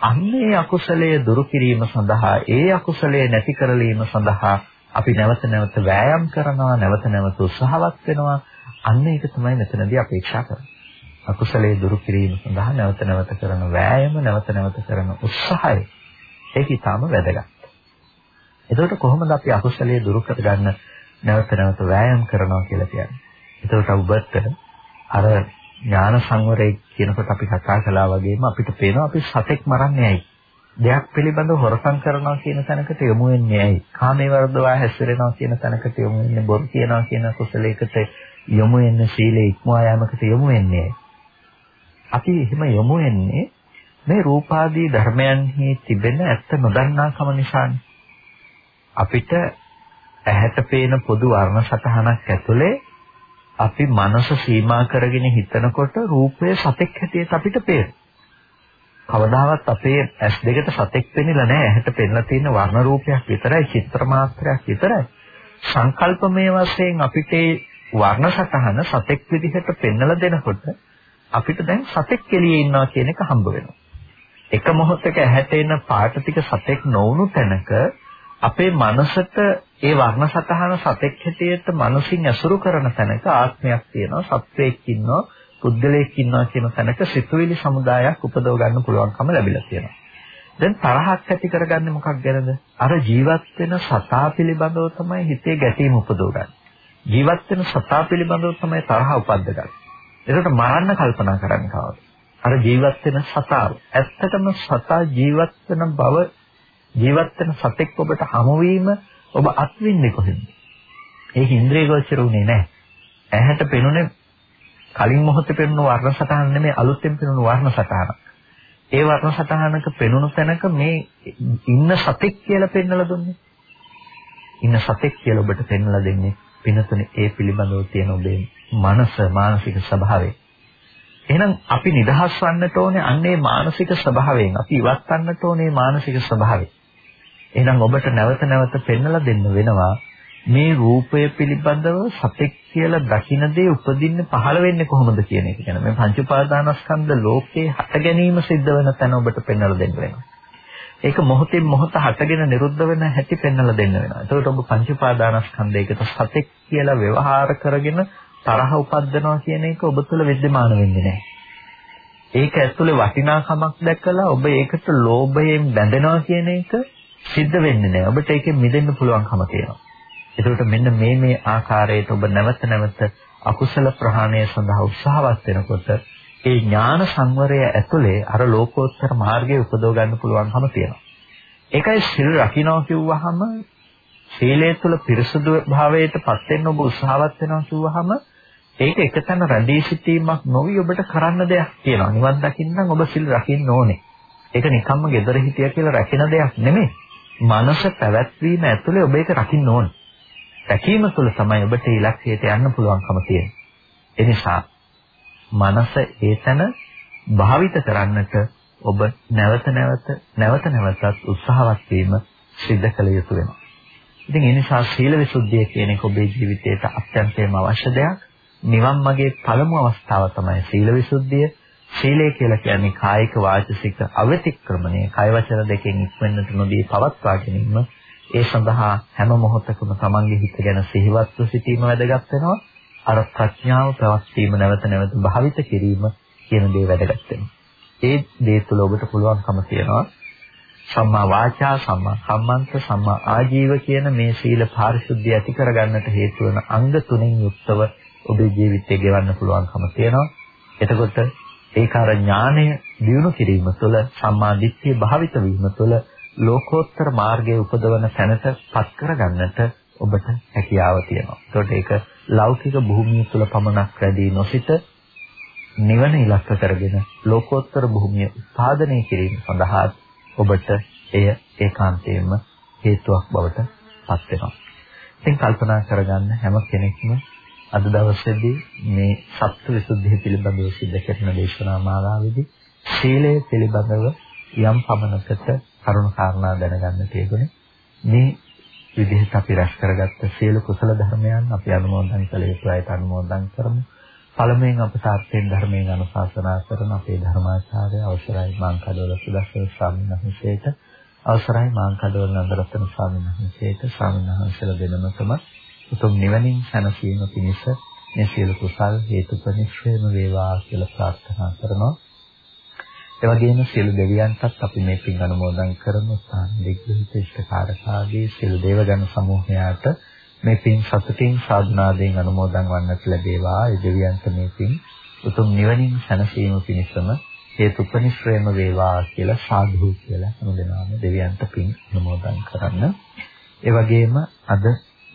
අන්නේ අකුසලයේ දුරු කිරීම සඳහා ඒ අකුසලයේ නැති කරලීම සඳහා අපි නැවත නැවත වෑයම් කරනවා නැවත නැවත උත්සාහවත් වෙනවා අන්න ඒක තමයි මෙතනදී අපේක්ෂා කරන්නේ. අකුසලයේ දුරු කිරීම සඳහා නැවත නැවත කරන වෑයම නැවත නැවත කරන උත්සාහය ඒක ඊටාම වැදගත්. එතකොට කොහොමද අපි අකුසලයේ දුරු කරගන්න නැවත නැවත වෑයම් කරනවා කියලා කියන්නේ? එතකොට ඔබට අර ඥාන සංවරය කියනකොට අපි කතා කළා වගේම අපිට පේනවා අපි සතෙක් මරන්නේ ඇයි? දෙයක් පිළිබඳව හොරකම් කරනවා කියන තැනකට යොමු වෙන්නේ ඇයි? කාමයේ වර්ධවා හැසිරෙනවා කියන තැනකට යොමු වෙන්නේ බොරු කියනවා කියන කුසලයකට යොමු වෙන්නේ සීලේ ඉක්මවා යාමකට යොමු වෙන්නේ ඇයි? අපි එහෙම යොමු වෙන්නේ මේ රූපාදී ධර්මයන්හි තිබෙන ඇත්ත නොදන්නාකම නිසානේ. අපිට ඇහැට පේන පොදු වර්ණ සටහනක් ඇතුලේ අපි මනස සීමා කරගෙන හිතනකොට රූපය සතෙක් හැටියට අපිට පේනවා. කවදාවත් අපේ ඇස් දෙකට සතෙක් පෙනිලා නැහැ. ඇහැට පෙන්ලා තියෙන වර්ණ රූපයක් විතරයි, චිත්‍ර මාත්‍රයක් විතරයි. සංකල්පමය වශයෙන් අපිට වර්ණ සටහන සතෙක් විදිහට පෙන්වලා දෙනකොට අපිට දැන් සතෙක් එළියේ ඉන්නවා කියන එක හම්බ වෙනවා. එක මොහොතක ඇහැට එන පාට ටික සතෙක් නොවුණු තැනක අපේ මනසට ඒ වර්ණ සතහන සතෙක් හැටියට මනසින් ඇසුරු කරන තැනක ආත්මයක් තියෙනවා සත්වයක් ඉන්නවා පුද්ගලයෙක් ඉන්නවා කියන තැනක සිතුවිලි සමුදායක් උපදව ගන්න පුළුවන්කම ලැබිලා තියෙනවා. දැන් තරහක් ඇති කරගන්නේ මොකක් ගැනද? අර ජීවත් වෙන සතා පිළිබඳව තමයි හිතේ ගැටීම උපදවගන්නේ. ජීවත් වෙන සතා පිළිබඳව තමයි තරහ උපද්දගන්නේ. ඒකට මරන්න කල්පනා කරන්නේ කවද? අර ජීවත් වෙන සතාව. ඇත්තටම සතා ජීවත් වෙන බව ජීවත් වෙන සතෙක් ඔබට හමු වීම ඔබ අත්විඳින්නේ කොහෙන්ද? ඒක ඉන්ද්‍රිය ගෝචර උනේ නැහැ. ඇහැට පෙනුනේ කලින් මොහොතේ පෙනුණු වර්ණ සටහන නෙමෙයි අලුතෙන් පෙනුණු වර්ණ සටහන. ඒ වර්ණ සටහනක පෙනුණු තැනක මේ ඉන්න සතෙක් කියලා පෙන්වලා දුන්නේ. ඉන්න සතෙක් කියලා ඔබට පෙන්වලා දෙන්නේ පිනතුනේ ඒ පිළිබඳව තියෙන ඔබේ මනස මානසික ස්වභාවය. එහෙනම් අපි නිදහස් වන්නට ඕනේ අන්නේ මානසික ස්වභාවයෙන්. අපි ඉවත් වන්නට ඕනේ මානසික ස්වභාවය. එහෙනම් ඔබට නැවත නැවත පෙන්වලා දෙන්න වෙනවා මේ රූපය පිළිබඳව සතෙක් කියලා දකින්න දේ උපදින්න පහළ වෙන්නේ කොහොමද කියන එක ගැන මේ පංච උපාදානස්කන්ධ ලෝකේ හට ගැනීම සිද්ධ වෙන තැන ඔබට පෙන්වලා දෙන්න වෙනවා. ඒක මොහොතින් මොහොත හටගෙන නිරුද්ධ වෙන හැටි පෙන්වලා දෙන්න වෙනවා. එතකොට ඔබ පංච උපාදානස්කන්ධයකට සතෙක් කියලා ව්‍යවහාර කරගෙන තරහ උපද්දනවා කියන එක ඔබ තුළ विद्यमान වෙන්නේ නැහැ. ඒක ඇතුලේ වටිනාකමක් දැකලා ඔබ ඒකට ලෝභයෙන් බැඳෙනවා කියන එක සිද්ධ වෙන්නේ නැහැ. ඔබට ඒකෙන් මිදෙන්න පුළුවන්කම තියෙනවා. ඒකට මෙන්න මේ මේ ආකාරයට ඔබ නැවත නැවත අකුසල ප්‍රහාණය සඳහා උත්සාහවත් වෙනකොට ඒ ඥාන සංවරය ඇතුලේ අර ලෝකෝත්තර මාර්ගය උපදව ගන්න පුළුවන්කම තියෙනවා. ඒකයි සිල් රකින්න කිව්වහම සීලය තුළ පිරිසුදු භාවයට පත් වෙන්න ඔබ උත්සාහවත් වෙනවා කිව්වහම ඒක එකතැන රැඳී සිටීමක් නොවි ඔබට කරන්න දෙයක් තියෙනවා. නිවන් දකින්න ඔබ සිල් රකින්න ඕනේ. ඒක නිකම්ම gedara හිටියා කියලා රැකෙන දෙයක් නෙමෙයි. මනස පැවැත්වීම ඇතුලේ ඔබ ඒක රකින්න ඕනේ. රැකීම තුළ තමයි ඔබට ඉලක්කයට යන්න පුළුවන්කම තියෙන්නේ. ඒ නිසා මනස ඒතන භාවිත කරන්නට ඔබ නැවත නැවත නැවත නැවතත් උත්සාහවත් වීම සිද්ධ කළ යුතු වෙනවා. ඉතින් ඒ නිසා සීල විසුද්ධිය කියන එක ඔබේ ජීවිතයට අත්‍යන්තයෙන්ම අවශ්‍ය දෙයක්. නිවන් මාගේ පළමු අවස්ථාව තමයි සීල විසුද්ධිය. සීලය කියලා කියන්නේ කායික වාචසික අවතික්‍රමණය, කය වචන දෙකෙන් ඉක්මනට නොදී පවත්වා ගැනීම. ඒ සඳහා හැම මොහොතකම තමන්ගේ හිත ගැන සිහිවත්ව සිටීම වැදගත් වෙනවා. අර ප්‍රඥාව ප්‍රවස්තීම නැවත නැවත භාවිත කිරීම කියන දේ වැදගත් වෙනවා. ඒ දේ තුළ ඔබට පුළුවන්කම තියෙනවා සම්මා වාචා සම්මා කම්මන්ත සම්මා ආජීව කියන මේ සීල පාරිශුද්ධිය ඇති කරගන්නට හේතු වන අංග තුනෙන් යුක්තව ඔබේ ජීවිතය ගෙවන්න පුළුවන්කම තියෙනවා. එතකොට ඒක අර ඥානය දියුණු කිරීම තුළ සම්මා දිට්ඨිය භාවිත වීම තුළ ලෝකෝත්තර මාර්ගයේ උපදවන තැනට පත් කරගන්නට ඔබට හැකියාව තියෙනවා. ඒකට ඒක ලෞකික භූමිය තුල පමණක් රැඳී නොසිට නිවන ඉලක්ක කරගෙන ලෝකෝත්තර භූමිය උත්පාදනය කිරීම සඳහා ඔබට එය ඒකාන්තයෙන්ම හේතුවක් බවට පත් වෙනවා. ඉතින් කල්පනා කරගන්න හැම කෙනෙක්ම අද දවසේදී මේ සත්‍ය විසුද්ධිය පිළිබඳව සිද්ධ කරන දේශනා මාලාවේදී සීලය පිළිබඳව යම් පමණකට කරුණු කාරණා දැනගන්න තියෙන්නේ මේ විදිහට අපි රැස් කරගත්ත සියලු කුසල ධර්මයන් අපි අනුමෝදන් කළ යුතු අයට අනුමෝදන් කරමු. පළමුවෙන් අප තාර්ථයෙන් ධර්මයෙන් අනුශාසනා කරන අපේ ධර්මාචාර්ය අවසරයි මාංකඩවල සුදස්සන ස්වාමීන් වහන්සේට අවසරයි මාංකඩවල නන්දරත්න ස්වාමීන් වහන්සේට ස්වාමීන් වහන්සේලා දෙනමතම උතුම් නිවනින් සැනසීම පිණිස මේ සියලු කුසල් හේතුපනිශ්‍රේම වේවා කියලා ප්‍රාර්ථනා කරනවා. ඒ වගේම සියලු දෙවියන්ටත් අපි මේ පින් අනුමෝදන් කරමු. ස්ථාන දිග්විශේෂකාරකාගේ සියලු දේවගණ සමූහයාට මේ පින් සතුටින් සාධනාවෙන් අනුමෝදන් වන්නට ලැබේවා. ඒ දෙවියන්ට මේ පින් උතුම් නිවනින් සැනසීම පිණිසම හේතුපනිශ්‍රේම වේවා කියලා සාදු කියලා හැමදෙනාම දෙවියන්ට පින් අනුමෝදන් කරන්න. ඒ වගේම අද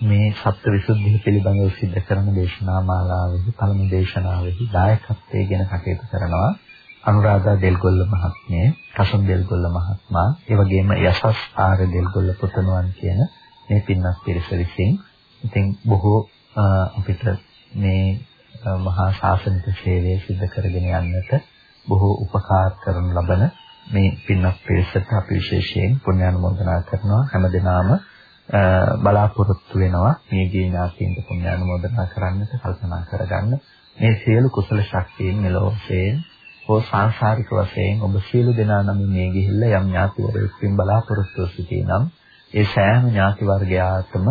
මේ සත්‍යවිසුද්ධිය පිළිබඳව සිද්ධ කරන දේශනා මාලාවෙහි පළමු දේශනාවෙහි දායකත්වයේ ගැන කටයුතු කරනවා අනුරාධා දෙල්ගොල්ල මහත්මිය, කසම් දෙල්ගොල්ල මහත්මයා, ඒ වගේම යසස් ආර දෙල්ගොල්ල පුතණුවන් කියන මේ පින්වත් පිරිස විසින්. ඉතින් බොහෝ අපිට මේ මහා ශාසනික සේවය සිදු කරගෙන යන්නට බොහෝ උපකාර කරන ලබන මේ පින්වත් පිරිසට අපි විශේෂයෙන් පුණ්‍යානුමෝදනා කරනවා. හැමදෙනාම බලාපොරොත්තු වෙනවා මේ ගේනාකින්ද පුණ්‍යානුමෝදනා කරන්නට කල්පනා කරගන්න. මේ සියලු කුසල ශක්තියින් මෙලොවසෙන් හෝ සංසාරික වශයෙන් ඔබ සියලු දෙනා නම් මේ ගිහිල්ලා යම් ඥාතිවරයෙක්ින් බලාපොරොත්තු සිටිනම් ඒ සෑම ඥාති වර්ගයාටම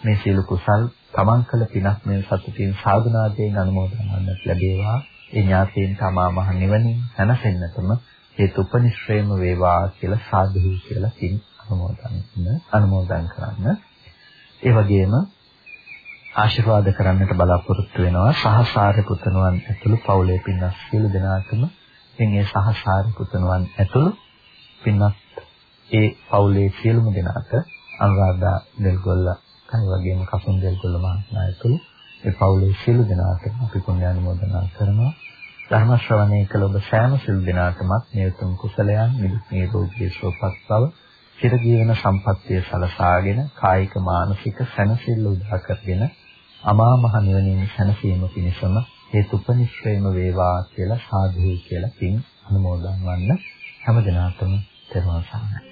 මේ සියලු කුසල් තමන් කළ පිනක් මේ සතුටින් සාධනාදයෙන් අනුමෝදන් වන්නට ලැබේවා. ඒ ඥාතීන් තමා මහ නිවනින් සැනසෙන්නටම හේතු උපනිශ්‍රේම වේවා කියලා සාදු කියලා කින් අනුමෝදන් අනුමෝදන් කරන්න. ඒ වගේම ආශිර්වාද කරන්නට බලාපොරොත්තු වෙනවා සහසාර පුතණුවන් ඇතුළු පවුලේ පින්වත් සියලු දෙනාටම ඉතින් ඒ සහසාර පුතණුවන් ඇතුළු පින්වත් ඒ පවුලේ සියලුම දෙනාට අනුරාධා දෙල්ගොල්ල කයි වගේම කසුන් දෙල්ගොල්ල මහත්මයා ඇතුළු ඒ පවුලේ සියලු දෙනාට අපි පුණ්‍යානුමෝදනා කරනවා ධර්ම ශ්‍රවණය කළ ඔබ සෑම සියලු දෙනාටමත් මේ උතුම් කුසලයන් නිදුක් නිරෝගී සුවපත් බව චිරජීවන සම්පත්තිය සලසාගෙන කායික මානසික සැනසෙල්ල උදා කරගෙන අමා මහ නිවනින් සැනසීම පිණිසම හේතුපනිශ්‍රේම වේවා කියලා සාදු කියලා පින් අනුමෝදන් වන්න හැම දිනකටම තෙරුවන් සරණයි.